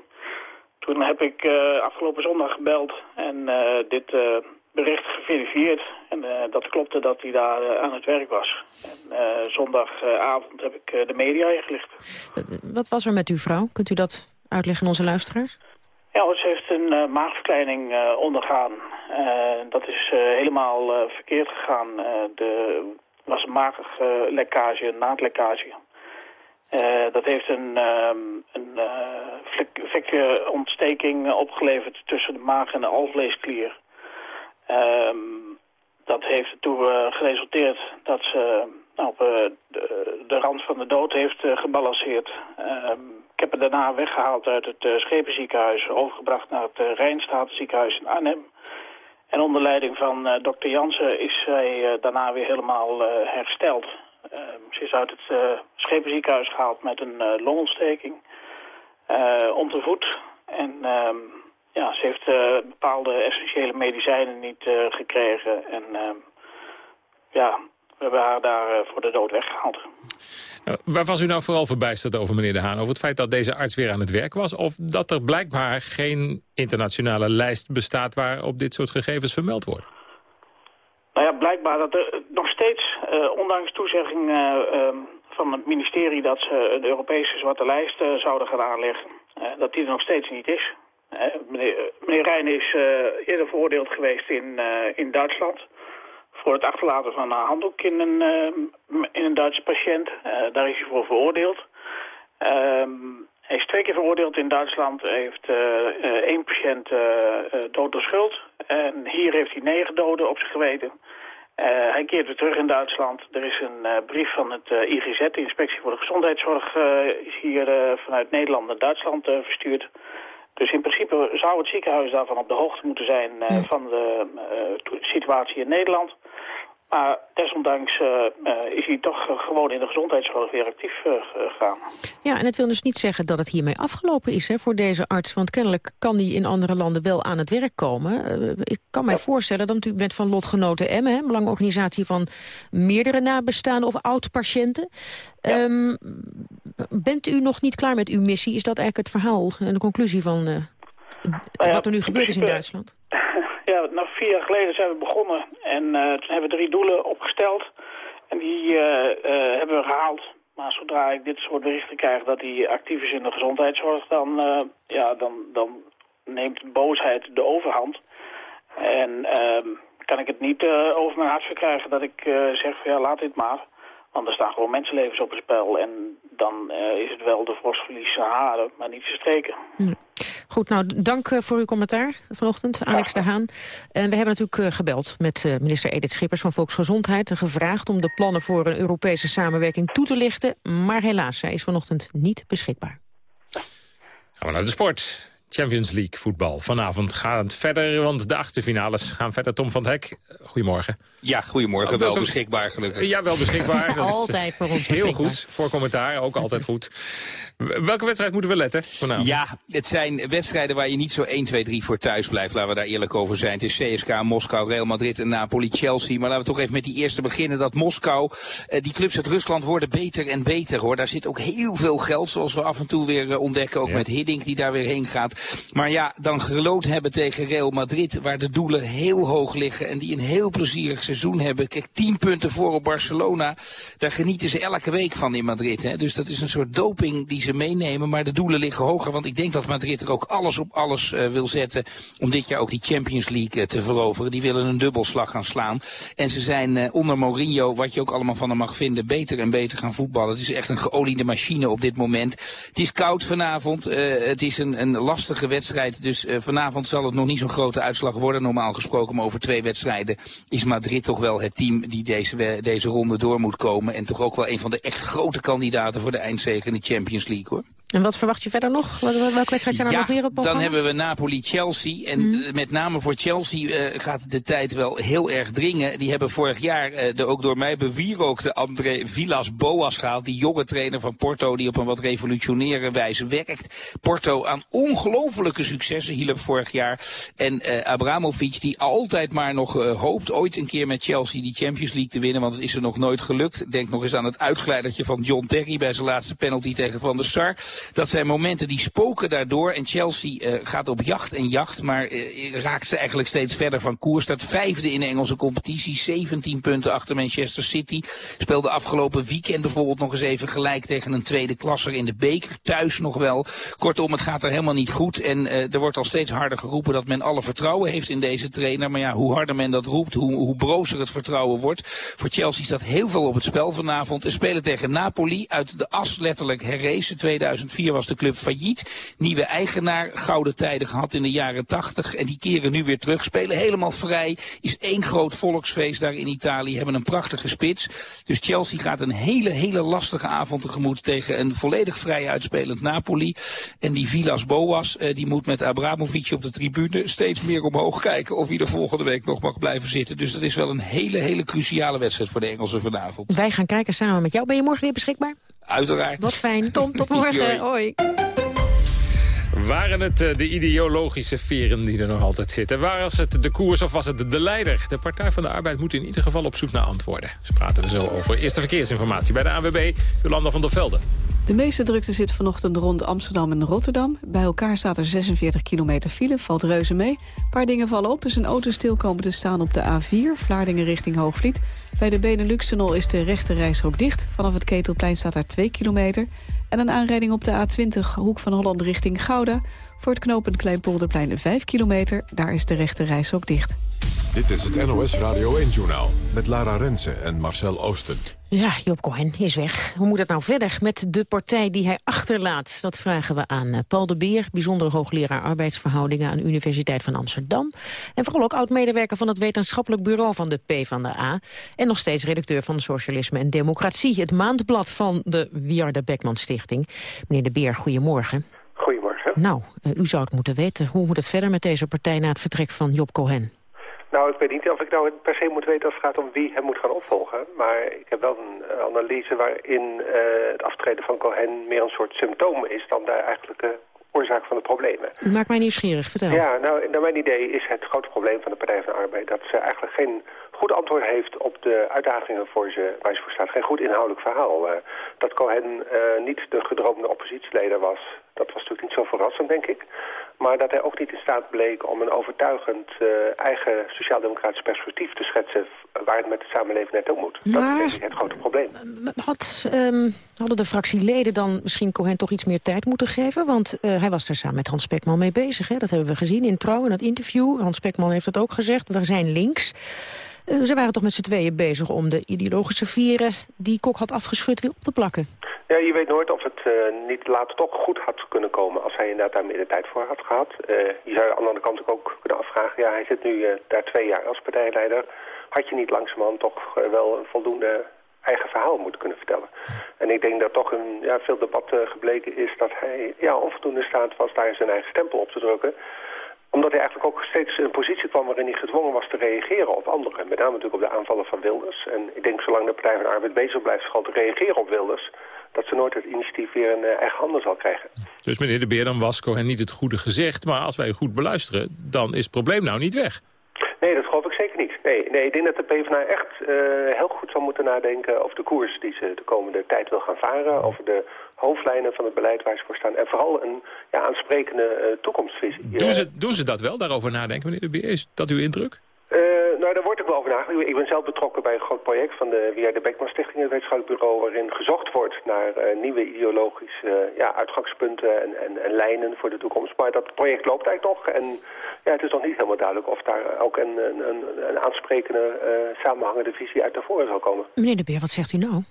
Toen heb ik afgelopen zondag gebeld en dit bericht geverifieerd. En dat klopte dat hij daar aan het werk was. En zondagavond heb ik de media ingelicht. Wat was er met uw vrouw? Kunt u dat uitleggen aan onze luisteraars? Ja, ze heeft een maagverkleining ondergaan. dat is helemaal verkeerd gegaan. Er was maaglekkage, een naadlekkage. Uh, dat heeft een, um, een ontsteking opgeleverd tussen de maag en de alvleesklier. Um, dat heeft ertoe uh, geresulteerd dat ze nou, op de, de, rand van de dood heeft gebalanceerd. Um, ik heb haar daarna weggehaald uit het Schepenziekenhuis, overgebracht naar het Rijnstaatziekenhuis in Arnhem. En onder leiding van dokter Jansen is zij daarna weer helemaal hersteld. Uh, ze is uit het uh, Schepenziekenhuis gehaald met een uh, longontsteking. om de voet. En ehm, ja, ze heeft bepaalde essentiële medicijnen niet gekregen. En ehm, ja, we hebben haar daar voor de dood weggehaald. waar was u nou vooral verbijsterd over, meneer De Haan? Over het feit dat deze arts weer aan het werk was? Of dat er blijkbaar geen internationale lijst bestaat... waar op dit soort gegevens vermeld wordt? Nou ja, blijkbaar dat er nog steeds, uh, ondanks toezegging uh, uh, van het ministerie dat ze een Europese zwarte lijst zouden gaan aanleggen, dat die er nog steeds niet is. meneer, meneer Rijn is eerder veroordeeld geweest in, in Duitsland voor het achterlaten van een handdoek in een, in een Duitse patiënt. daar is hij voor veroordeeld. Ehm, hij is twee keer veroordeeld in Duitsland. Hij heeft één patiënt dood door schuld. En hier heeft hij negen doden op zich geweten. Uh, hij keert weer terug in Duitsland. Er is een uh, brief van het uh, IGZ, de Inspectie voor de Gezondheidszorg, is hier vanuit Nederland naar Duitsland verstuurd. Dus in principe zou het ziekenhuis daarvan op de hoogte moeten zijn van de situatie in Nederland. Maar desondanks uh, uh, is hij toch uh, gewoon in de gezondheidszorg weer actief gegaan. Ja, en het wil dus niet zeggen dat het hiermee afgelopen is hè, voor deze arts. Want kennelijk kan hij in andere landen wel aan het werk komen. ik kan mij voorstellen dat u bent van Lotgenoten M, een belangenorganisatie van meerdere nabestaanden of oud-patiënten. Ja. Um, bent u nog niet klaar met uw missie? Is dat eigenlijk het verhaal en de conclusie van nou ja, wat er nu gebeurd is in Duitsland? Nou, vier jaar geleden zijn we begonnen en uh, toen hebben we drie doelen opgesteld. En die uh, uh, hebben we gehaald. Maar zodra ik dit soort berichten krijg dat hij actief is in de gezondheidszorg, dan, ja, dan, dan neemt boosheid de overhand. En ehm, kan ik het niet over mijn hart verkrijgen dat ik zeg ja, laat dit maar. Want er staan gewoon mensenlevens op het spel. En dan is het wel de vorstverlies haren, maar niet te streken. Hm. Goed, nou, dank voor uw commentaar vanochtend, Alex de Haan. En we hebben natuurlijk gebeld met minister Edith Schippers van Volksgezondheid... en gevraagd om de plannen voor een Europese samenwerking toe te lichten. Maar helaas, zij is vanochtend niet beschikbaar. Gaan we naar de sport. Champions League voetbal. Vanavond gaat het verder, want de achterfinales gaan verder. Tom van het Hek, goedemorgen. Ja, goedemorgen. Oh, wel beschikbaar, gelukkig. Ja, wel beschikbaar. altijd voor ons Heel goed, voor commentaar, ook altijd goed. Welke wedstrijd moeten we letten vanavond? Ja, het zijn wedstrijden waar je niet zo 1, 2, 3 voor thuis blijft. Laten we daar eerlijk over zijn. Het is CSK, Moskou, Real Madrid en Napoli, Chelsea. Maar laten we toch even met die eerste beginnen. Dat Moskou, eh, die clubs uit Rusland worden beter en beter hoor. Daar zit ook heel veel geld, zoals we af en toe weer uh, ontdekken. Ook ja. met Hiddink die daar weer heen gaat. Maar ja, dan gelood hebben tegen Real Madrid, waar de doelen heel hoog liggen. En die een heel plezierig seizoen hebben. Kijk, 10 punten voor op Barcelona. Daar genieten ze elke week van in Madrid. Hè. Dus dat is een soort doping die ze meenemen. Maar de doelen liggen hoger. Want ik denk dat Madrid er ook alles op alles uh, wil zetten. Om dit jaar ook die Champions League uh, te veroveren. Die willen een dubbelslag gaan slaan. En ze zijn uh, onder Mourinho, wat je ook allemaal van hem mag vinden, beter en beter gaan voetballen. Het is echt een geoliede machine op dit moment. Het is koud vanavond. het is een, een lastige wedstrijd. Dus vanavond zal het nog niet zo'n grote uitslag worden. Normaal gesproken, maar over twee wedstrijden is Madrid toch wel het team die deze, deze ronde door moet komen. En toch ook wel een van de echt grote kandidaten voor de eindzege in de Champions League hoor. En wat verwacht je verder nog? Welke wedstrijd zijn er ja, nog meer op dan hebben we Napoli-Chelsea. En mm. met name voor Chelsea uh, gaat de tijd wel heel erg dringen. Die hebben vorig jaar uh, de ook door mij bewierookte André Villas-Boas gehaald. Die jonge trainer van Porto die op een wat revolutionaire wijze werkt. Porto aan ongelofelijke successen hielp vorig jaar. En uh, Abramovic die altijd maar nog hoopt ooit een keer met Chelsea die Champions League te winnen. Want het is er nog nooit gelukt. Denk nog eens aan het uitglijdertje van John Terry bij zijn laatste penalty tegen Van der Sar. Dat zijn momenten die spoken daardoor. En Chelsea uh, gaat op jacht en jacht, maar uh, raakt ze eigenlijk steeds verder van koers. Staat vijfde in de Engelse competitie, 17 punten achter Manchester City. Speelde afgelopen weekend bijvoorbeeld nog eens even gelijk tegen een tweede klasser in de beker. Thuis nog wel. Kortom, het gaat er helemaal niet goed. En er wordt al steeds harder geroepen dat men alle vertrouwen heeft in deze trainer. Maar ja, hoe harder men dat roept, hoe, hoe brozer het vertrouwen wordt. Voor Chelsea staat heel veel op het spel vanavond. En spelen tegen Napoli uit de as letterlijk herrezen 2004 2004 was de club failliet. Nieuwe eigenaar, gouden tijden gehad in de jaren 80. En die keren nu weer terug. Spelen helemaal vrij. Is één groot volksfeest daar in Italië. Hebben een prachtige spits. Dus Chelsea gaat een hele, hele lastige avond tegemoet tegen een volledig vrij uitspelend Napoli. En die Villas Boas, eh, die moet met Abramovic op de tribune steeds meer omhoog kijken of hij er volgende week nog mag blijven zitten. Dus dat is wel een hele, hele cruciale wedstrijd voor de Engelsen vanavond. Wij gaan kijken samen met jou. Ben je morgen weer beschikbaar? Uiteraard. Wat fijn. Tom, tot morgen. Hoi. Waren het eh, de ideologische veren die er nog altijd zitten? Was het de koers of was het de leider? De Partij van de Arbeid moet in ieder geval op zoek naar antwoorden. Dus praten we zo over eerste verkeersinformatie bij de ANWB, Jolanda van der Velde. De meeste drukte zit vanochtend rond Amsterdam en Rotterdam. Bij elkaar staat er 46 kilometer file, valt reuze mee. Een paar dingen vallen op, dus een auto stil komen te staan op de A4... Vlaardingen richting Hoogvliet. Bij de Benelux-tunnel is de rechte rijstrook dicht. Vanaf het Ketelplein staat daar 2 kilometer. En een aanrijding op de A20, hoek van Holland richting Gouda. Voor het knooppunt Kleinpolderplein 5 kilometer. Daar is de rechte rijstrook dicht. Dit is het NOS Radio 1-journaal met Lara Rensen en Marcel Oosten. Ja, Job Cohen is weg. Hoe moet het nou verder met de partij die hij achterlaat? Dat vragen we aan eh, Paul de Beer, bijzonder hoogleraar arbeidsverhoudingen aan de Universiteit van Amsterdam. En vooral ook oud-medewerker van het wetenschappelijk bureau van de PvdA. En nog steeds redacteur van Socialisme en Democratie, het maandblad van de Wiarde Beckman Stichting. Meneer de Beer, goedemorgen. Nou, uh, u zou het moeten weten. Hoe moet het verder met deze partij na het vertrek van Job Cohen? Nou, ik weet niet of ik nou per se moet weten als het gaat om wie hem moet gaan opvolgen. Maar ik heb wel een uh, analyse waarin uh, het aftreden van Cohen meer een soort symptoom is dan de eigenlijke oorzaak van de problemen. U maakt mij nieuwsgierig, vertel. Ja, nou, naar mijn idee is het grote probleem van de Partij van de Arbeid... dat ze eigenlijk geen goed antwoord heeft op de uitdagingen voor ze, waar ze voor staat. Geen goed inhoudelijk verhaal. Uh, dat Cohen uh, niet de gedroomde oppositieleider was, dat was natuurlijk niet zo verrassend, denk ik. Maar dat hij ook niet in staat bleek om een overtuigend uh, eigen sociaal-democratisch perspectief te schetsen... waar het met de samenleving naartoe moet. Maar, dat is het grote probleem. Had, um, hadden de fractieleden dan misschien Cohen toch iets meer tijd moeten geven? Want hij was er samen met Hans Spekman mee bezig. Hè? Dat hebben we gezien in Trouw, in dat interview. Hans Spekman heeft het ook gezegd. We zijn links. Uh, ze waren toch met z'n tweeën bezig om de ideologische vieren... die Kok had afgeschud weer op te plakken. Ja, je weet nooit of het uh, niet later toch goed had kunnen komen als hij inderdaad daar meer de tijd voor had gehad. Uh, je zou aan de andere kant ook kunnen afvragen, ja, hij zit nu daar twee jaar als partijleider. Had je niet langzamerhand toch wel een voldoende eigen verhaal moeten kunnen vertellen. En ik denk dat toch een ja, veel debat gebleken is dat hij ja, onvoldoende staat was daar zijn eigen stempel op te drukken omdat hij eigenlijk ook steeds in een positie kwam waarin hij gedwongen was te reageren op anderen. Met name natuurlijk op de aanvallen van Wilders. En ik denk zolang de Partij van de Arbeid bezig blijft gewoon te reageren op Wilders... dat ze nooit het initiatief weer in uh, eigen handen zal krijgen. Dus meneer De Beer, dan was Cohen niet het goede gezegd. Maar als wij goed beluisteren, dan is het probleem nou niet weg. Nee, dat geloof ik zeker niet. Nee, nee ik denk dat de PvdA echt uh, heel goed zal moeten nadenken over de koers die ze de komende tijd wil gaan varen. Over de hoofdlijnen van het beleid waar ze voor staan. En vooral een ja, aansprekende uh, toekomstvisie. Doen ze, doen ze dat wel, daarover nadenken, meneer De Beer? Is dat uw indruk? Nou daar wordt ook wel over nagedacht. Ik ben zelf betrokken bij een groot project van de via de Beckman Stichting, het wetenschappelijk bureau, waarin gezocht wordt naar uh, nieuwe ideologische ja, uitgangspunten en, en, en, lijnen voor de toekomst. Maar dat project loopt eigenlijk nog en ja, het is nog niet helemaal duidelijk of daar ook een, een, een, aansprekende, uh, samenhangende visie uit naar voren zal komen. Meneer De Beer, wat zegt u nou?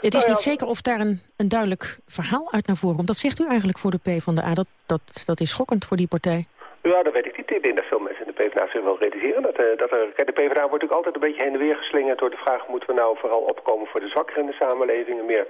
Het is Nou ja, niet zeker of daar een, een duidelijk verhaal uit naar voren komt. Dat zegt u eigenlijk voor de PvdA. Dat, dat, dat is schokkend voor die partij. Ja, dat weet ik niet. Ik denk dat veel mensen in de PvdA zich wel realiseren. Dat, uh, dat de PvdA wordt natuurlijk altijd een beetje heen en weer geslingerd door de vraag... moeten we nou vooral opkomen voor de zwakkeren in de samenleving? Een meer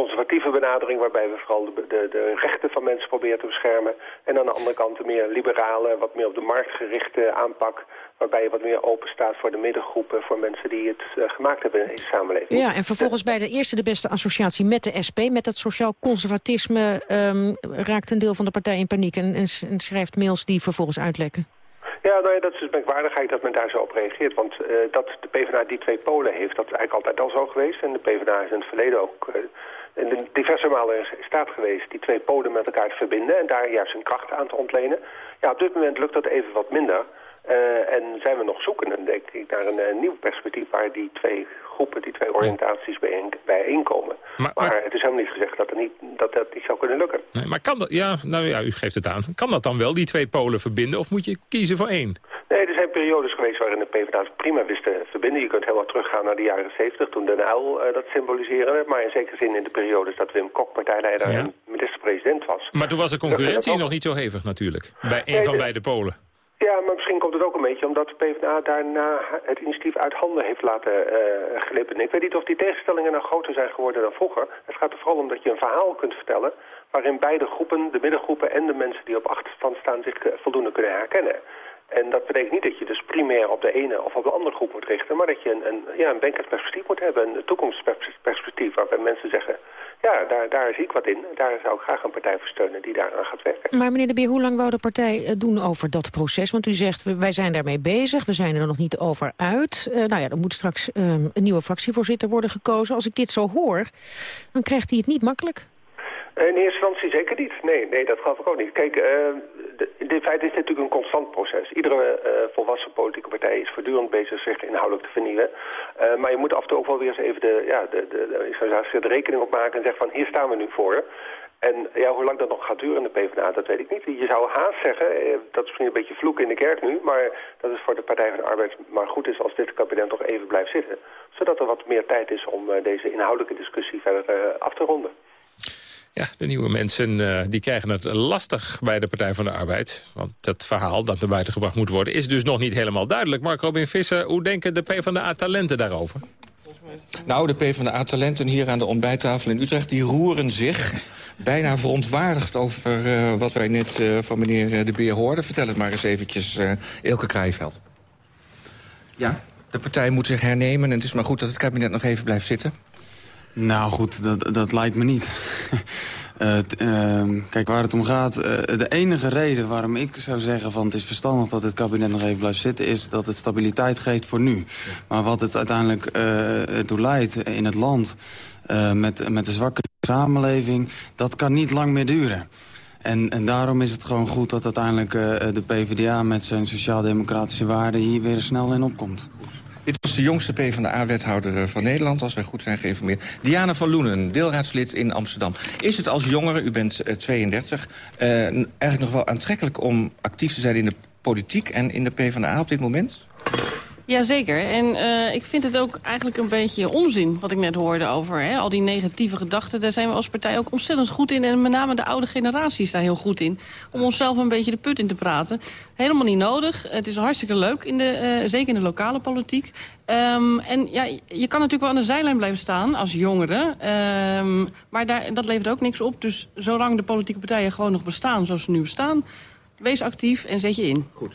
conservatieve benadering waarbij we vooral de, de, de rechten van mensen proberen te beschermen. En aan de andere kant een meer liberale, wat meer op de markt gerichte aanpak... waarbij je wat meer open staat voor de middengroepen... voor mensen die het uh, gemaakt hebben in deze samenleving. Ja, en vervolgens bij de eerste de beste associatie met de SP... met dat sociaal conservatisme um, raakt een deel van de partij in paniek... en, en, en schrijft mails die vervolgens uitlekken. Ja, nou ja, dat is dus merkwaardigheid dat men daar zo op reageert. Want uh, dat de PvdA die twee polen heeft, dat is eigenlijk altijd al zo geweest. En de PvdA is in het verleden ook uh, in diverse malen in staat geweest die twee polen met elkaar te verbinden. En daar juist een kracht aan te ontlenen. Ja, op dit moment lukt dat even wat minder. Uh, en zijn we nog zoekende, denk ik, naar een, een nieuw perspectief waar die twee groepen, die twee oriëntaties bijeen, bijeenkomen. Maar, maar, maar, het is helemaal niet gezegd dat, er niet, dat dat niet zou kunnen lukken. Nee, maar kan dat, ja, nou ja, u geeft het aan. Kan dat dan wel, die twee polen verbinden, of moet je kiezen voor één? Nee, er zijn periodes geweest waarin de PvdA prima wist te verbinden. Je kunt heel wat teruggaan naar de jaren 70, toen Den Uyl uh, dat symboliseerde. Maar in zekere zin in de periodes dat Wim Kok partijleider ja. en minister-president was. Maar toen was de concurrentie nog niet zo hevig natuurlijk, bij één nee, van beide polen. Ja, maar misschien komt het ook een beetje omdat de PvdA daarna het initiatief uit handen heeft laten uh, glippen. Ik weet niet of die tegenstellingen nou groter zijn geworden dan vroeger. Het gaat er vooral om dat je een verhaal kunt vertellen waarin beide groepen, de middengroepen en de mensen die op achterstand staan, zich voldoende kunnen herkennen. En dat betekent niet dat je dus primair op de ene of op de andere groep moet richten, maar dat je een, een, ja, een denkend perspectief moet hebben, een toekomstperspectief waarbij mensen zeggen, ja, daar, daar zie ik wat in. Daar zou ik graag een partij voor steunen die daaraan gaat werken. Maar meneer De Beer, hoe lang wou de partij doen over dat proces? Want u zegt, wij zijn daarmee bezig, we zijn er nog niet over uit. Uh, nou ja, er moet straks uh, een nieuwe fractievoorzitter worden gekozen. Als ik dit zo hoor, dan krijgt hij het niet makkelijk. In eerste instantie zeker niet. Nee, nee dat geloof ik ook niet. Kijk, de, in feite is dit natuurlijk een constant proces. Iedere uh, volwassen politieke partij is voortdurend bezig zich inhoudelijk te vernieuwen. Maar je moet af en toe ook wel weer eens even de, ja, de, de, de, rekening opmaken en zeggen van hier staan we nu voor. En ja, hoe lang dat nog gaat duren in de PvdA, dat weet ik niet. Je zou haast zeggen, dat is misschien een beetje vloek in de kerk nu... maar dat het voor de Partij van de Arbeid maar goed is als dit kabinet nog even blijft zitten. Zodat er wat meer tijd is om deze inhoudelijke discussie verder af te ronden. Ja, de nieuwe mensen uh, die krijgen het lastig bij de Partij van de Arbeid. Want het verhaal dat naar buiten gebracht moet worden... is dus nog niet helemaal duidelijk. Mark Robin Visser, hoe denken de PvdA-talenten daarover? Nou, de PvdA-talenten hier aan de ontbijttafel in Utrecht... die roeren zich bijna verontwaardigd over uh, wat wij net uh, van meneer De Beer hoorden. Vertel het maar eens eventjes, Elke Krijveld. Ja, de partij moet zich hernemen en het is maar goed dat het kabinet nog even blijft zitten. Nou goed, dat, dat lijkt me niet. uh, uh, kijk, waar het om gaat... Uh, de enige reden waarom ik zou zeggen van het is verstandig dat het kabinet nog even blijft zitten... is dat het stabiliteit geeft voor nu. Maar wat het uiteindelijk toe leidt in het land... met, met de zwakke samenleving, dat kan niet lang meer duren. En, en daarom is het gewoon goed dat uiteindelijk de PvdA met zijn sociaal-democratische waarden... hier weer snel in opkomt. Dit was de jongste PvdA-wethouder van Nederland, als wij goed zijn geïnformeerd. Diana van Loenen, deelraadslid in Amsterdam. Is het als jongere, u bent uh, 32, uh, eigenlijk nog wel aantrekkelijk om actief te zijn in de politiek en in de PvdA op dit moment? Jazeker. En uh, ik vind het ook eigenlijk een beetje onzin wat ik net hoorde over hè, al die negatieve gedachten. Daar zijn we als partij ook ontzettend goed in. En met name de oude generatie is daar heel goed in. Om onszelf een beetje de put in te praten. Helemaal niet nodig. Het is hartstikke leuk, in de, uh, zeker in de lokale politiek. Um, en ja, je kan natuurlijk wel aan de zijlijn blijven staan als jongere. Um, maar daar, dat levert ook niks op. Dus zolang de politieke partijen gewoon nog bestaan zoals ze nu bestaan... wees actief en zet je in. Goed.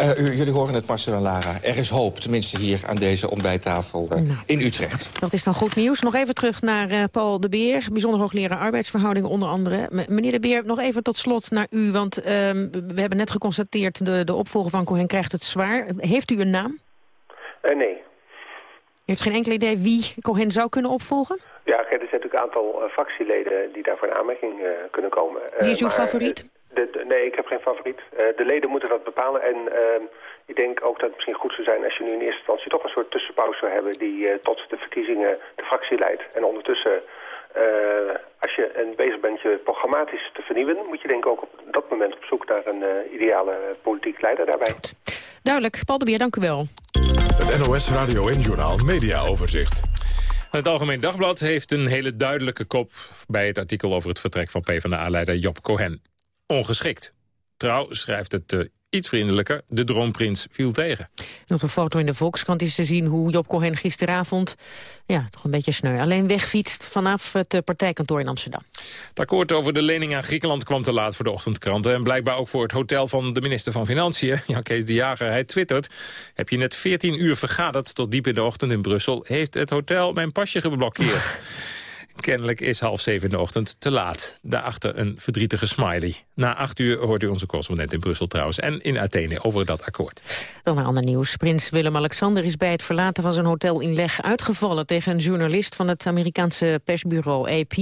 Uh, u, jullie horen het, Marcel en Lara. Er is hoop, tenminste hier aan deze ontbijttafel uh, nou, in Utrecht. Dat is dan goed nieuws. Nog even terug naar uh, Paul de Beer, bijzonder hoogleraar arbeidsverhoudingen onder andere. M meneer de Beer, nog even tot slot naar u, want ehm, we hebben net geconstateerd... de, de opvolger van Cohen krijgt het zwaar. Heeft u een naam? nee. U heeft geen enkel idee wie Cohen zou kunnen opvolgen? Ja, er zijn natuurlijk een aantal fractieleden die daar voor een aanmerking kunnen komen. Wie is uw maar, favoriet? De, de, nee, ik heb geen favoriet. Uh, de leden moeten dat bepalen. En uh, ik denk ook dat het misschien goed zou zijn als je nu in eerste instantie toch een soort tussenpauze zou hebben die eh, tot de verkiezingen de fractie leidt. En ondertussen, eh, als je een bezig bent je programmatisch te vernieuwen, moet je denk ik ook op dat moment op zoek naar een eh, ideale politiek leider daarbij. Duidelijk. Paul de Beer, dank u wel. Het NOS Radio en Journaal Media Overzicht. Het Algemeen Dagblad heeft een hele duidelijke kop... bij het artikel over het vertrek van PvdA-leider Job Cohen. Ongeschikt. Trouw schrijft het uh, iets vriendelijker. De droomprins viel tegen. En op een foto in de Volkskrant is te zien hoe Job Cohen gisteravond... ja, toch een beetje sneu, alleen wegfietst vanaf het eh, partijkantoor in Amsterdam. Het akkoord over de lening aan Griekenland kwam te laat voor de ochtendkranten... en blijkbaar ook voor het hotel van de minister van Financiën, Jan Kees de Jager. Hij twittert, heb je net 14 uur vergaderd tot diep in de ochtend in Brussel... heeft het hotel mijn pasje geblokkeerd. Kennelijk is half zeven in de ochtend te laat. Daarachter een verdrietige smiley. Na acht uur hoort u onze correspondent in Brussel trouwens... en in Athene over dat akkoord. Dan naar ander nieuws. Prins Willem-Alexander is bij het verlaten van zijn hotel in Leg uitgevallen... tegen een journalist van het Amerikaanse persbureau AP.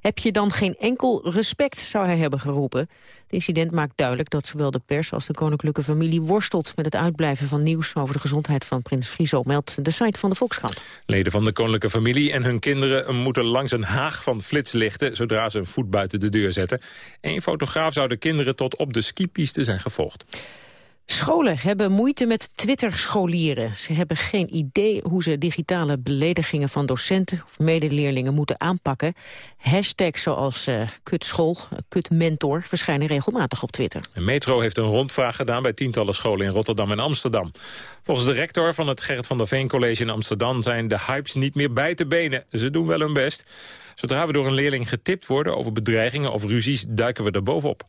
Heb je dan geen enkel respect, zou hij hebben geroepen. Het incident maakt duidelijk dat zowel de pers als de koninklijke familie worstelt... met het uitblijven van nieuws over de gezondheid van prins Friso... meldt de site van de Volkskrant. Leden van de koninklijke familie en hun kinderen moeten langs een haag van flits lichten... zodra ze een voet buiten de deur zetten. Eén fotograaf zou de kinderen tot op de skipiste zijn gevolgd. Scholen hebben moeite met Twitter-scholieren. Ze hebben geen idee hoe ze digitale beledigingen van docenten of medeleerlingen moeten aanpakken. Hashtags zoals uh, kutschool, kutmentor verschijnen regelmatig op Twitter. Metro heeft een rondvraag gedaan bij tientallen scholen in Rotterdam en Amsterdam. Volgens de rector van het Gerrit van der Veen College in Amsterdam zijn de hypes niet meer bij te benen. Ze doen wel hun best. Zodra we door een leerling getipt worden over bedreigingen of ruzies, duiken we er bovenop.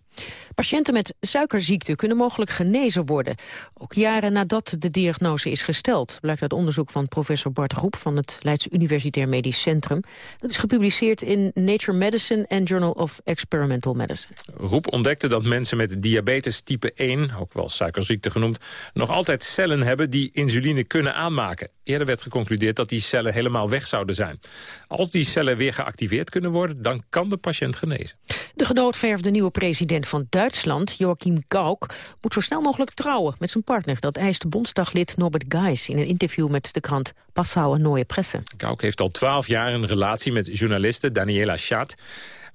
Patiënten met suikerziekte kunnen mogelijk genezen worden. Ook jaren nadat de diagnose is gesteld, blijkt uit onderzoek van professor Bart Roep van het Leids Universitair Medisch Centrum. Dat is gepubliceerd in Nature Medicine en Journal of Experimental Medicine. Roep ontdekte dat mensen met diabetes type 1, ook wel suikerziekte genoemd, nog altijd cellen hebben die insuline kunnen aanmaken. Eerder werd geconcludeerd dat die cellen helemaal weg zouden zijn. Als die cellen weer geactiveerd kunnen worden, dan kan de patiënt genezen. De gedoodverfde nieuwe president van Duitsland, Joachim Gauck, moet zo snel mogelijk trouwen met zijn partner. Dat eist bondsdaglid Norbert Geis in een interview met de krant Passau en Neue Presse. Gauck heeft al twaalf jaar een relatie met journaliste Daniela Schat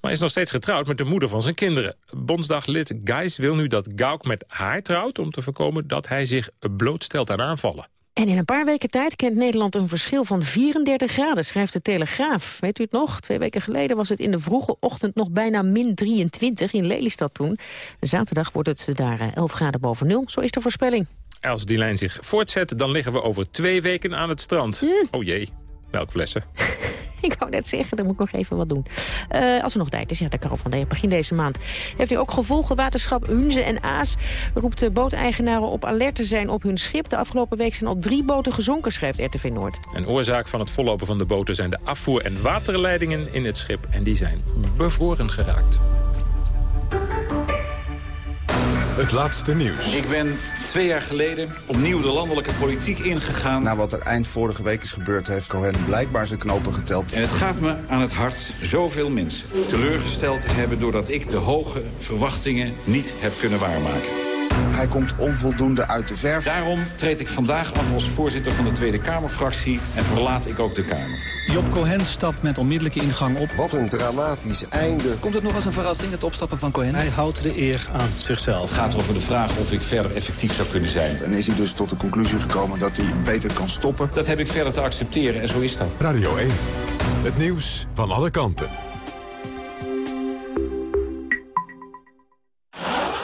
maar is nog steeds getrouwd met de moeder van zijn kinderen. Bondsdaglid Geis wil nu dat Gauck met haar trouwt... om te voorkomen dat hij zich blootstelt aan aanvallen. En in een paar weken tijd kent Nederland een verschil van 34 graden, schrijft de Telegraaf. Weet u het nog? Twee weken geleden was het in de vroege ochtend nog bijna min 23 in Lelystad toen. Zaterdag wordt het daar 11 eh, graden boven nul, zo is de voorspelling. Als die lijn zich voortzet, dan liggen we over twee weken aan het strand. Hm. Oh jee, melkflessen. ik wou net zeggen, dan moet ik nog even wat doen. Uh, als er nog tijd is, ja, dat kan van de begin deze maand. Heeft u ook gevolgen? Waterschap Hunze en Aas roept de booteigenaren op alert te zijn op hun schip. De afgelopen week zijn al drie boten gezonken, schrijft RTV Noord. Een oorzaak van het vollopen van de boten zijn de afvoer- en waterleidingen in het schip. En die zijn bevroren geraakt. Het laatste nieuws. Ik ben twee jaar geleden opnieuw de landelijke politiek ingegaan. Na wat er eind vorige week is gebeurd... heeft Cohen blijkbaar zijn knopen geteld. En het gaat me aan het hart zoveel mensen teleurgesteld te hebben... doordat ik de hoge verwachtingen niet heb kunnen waarmaken. Hij komt onvoldoende uit de verf. Daarom treed ik vandaag af als voorzitter van de Tweede Kamerfractie... en verlaat ik ook de Kamer. Job Cohen stapt met onmiddellijke ingang op. Wat een dramatisch einde. Komt het nog als een verrassing, het opstappen van Cohen? Hij houdt de eer aan zichzelf. Het gaat over de vraag of ik verder effectief zou kunnen zijn. En is hij dus tot de conclusie gekomen dat hij beter kan stoppen? Dat heb ik verder te accepteren en zo is dat. Radio 1. Het nieuws van alle kanten.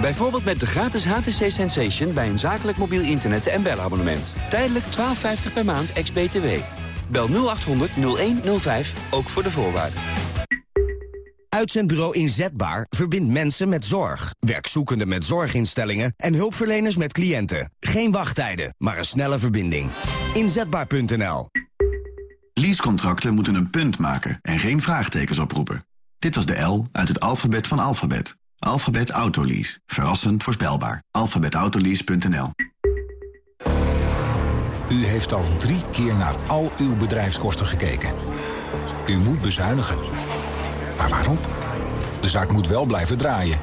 Bijvoorbeeld met de gratis HTC Sensation bij een zakelijk mobiel internet- en belabonnement. Tijdelijk 12,50 per maand ex-BTW. Bel 0800 0105, ook voor de voorwaarden. Uitzendbureau Inzetbaar verbindt mensen met zorg. Werkzoekenden met zorginstellingen en hulpverleners met cliënten. Geen wachttijden, maar een snelle verbinding. Inzetbaar.nl Leasecontracten moeten een punt maken en geen vraagtekens oproepen. Dit was de L uit het alfabet van alfabet. Alphabet Autolease. Verrassend voorspelbaar. alphabetautolease.nl U heeft al drie keer naar al uw bedrijfskosten gekeken. U moet bezuinigen. Maar waarom? De zaak moet wel blijven draaien.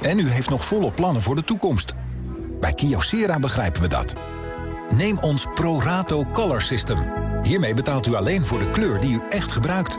En u heeft nog volop plannen voor de toekomst. Bij Kyocera begrijpen we dat. Neem ons ProRato Color System. Hiermee betaalt u alleen voor de kleur die u echt gebruikt.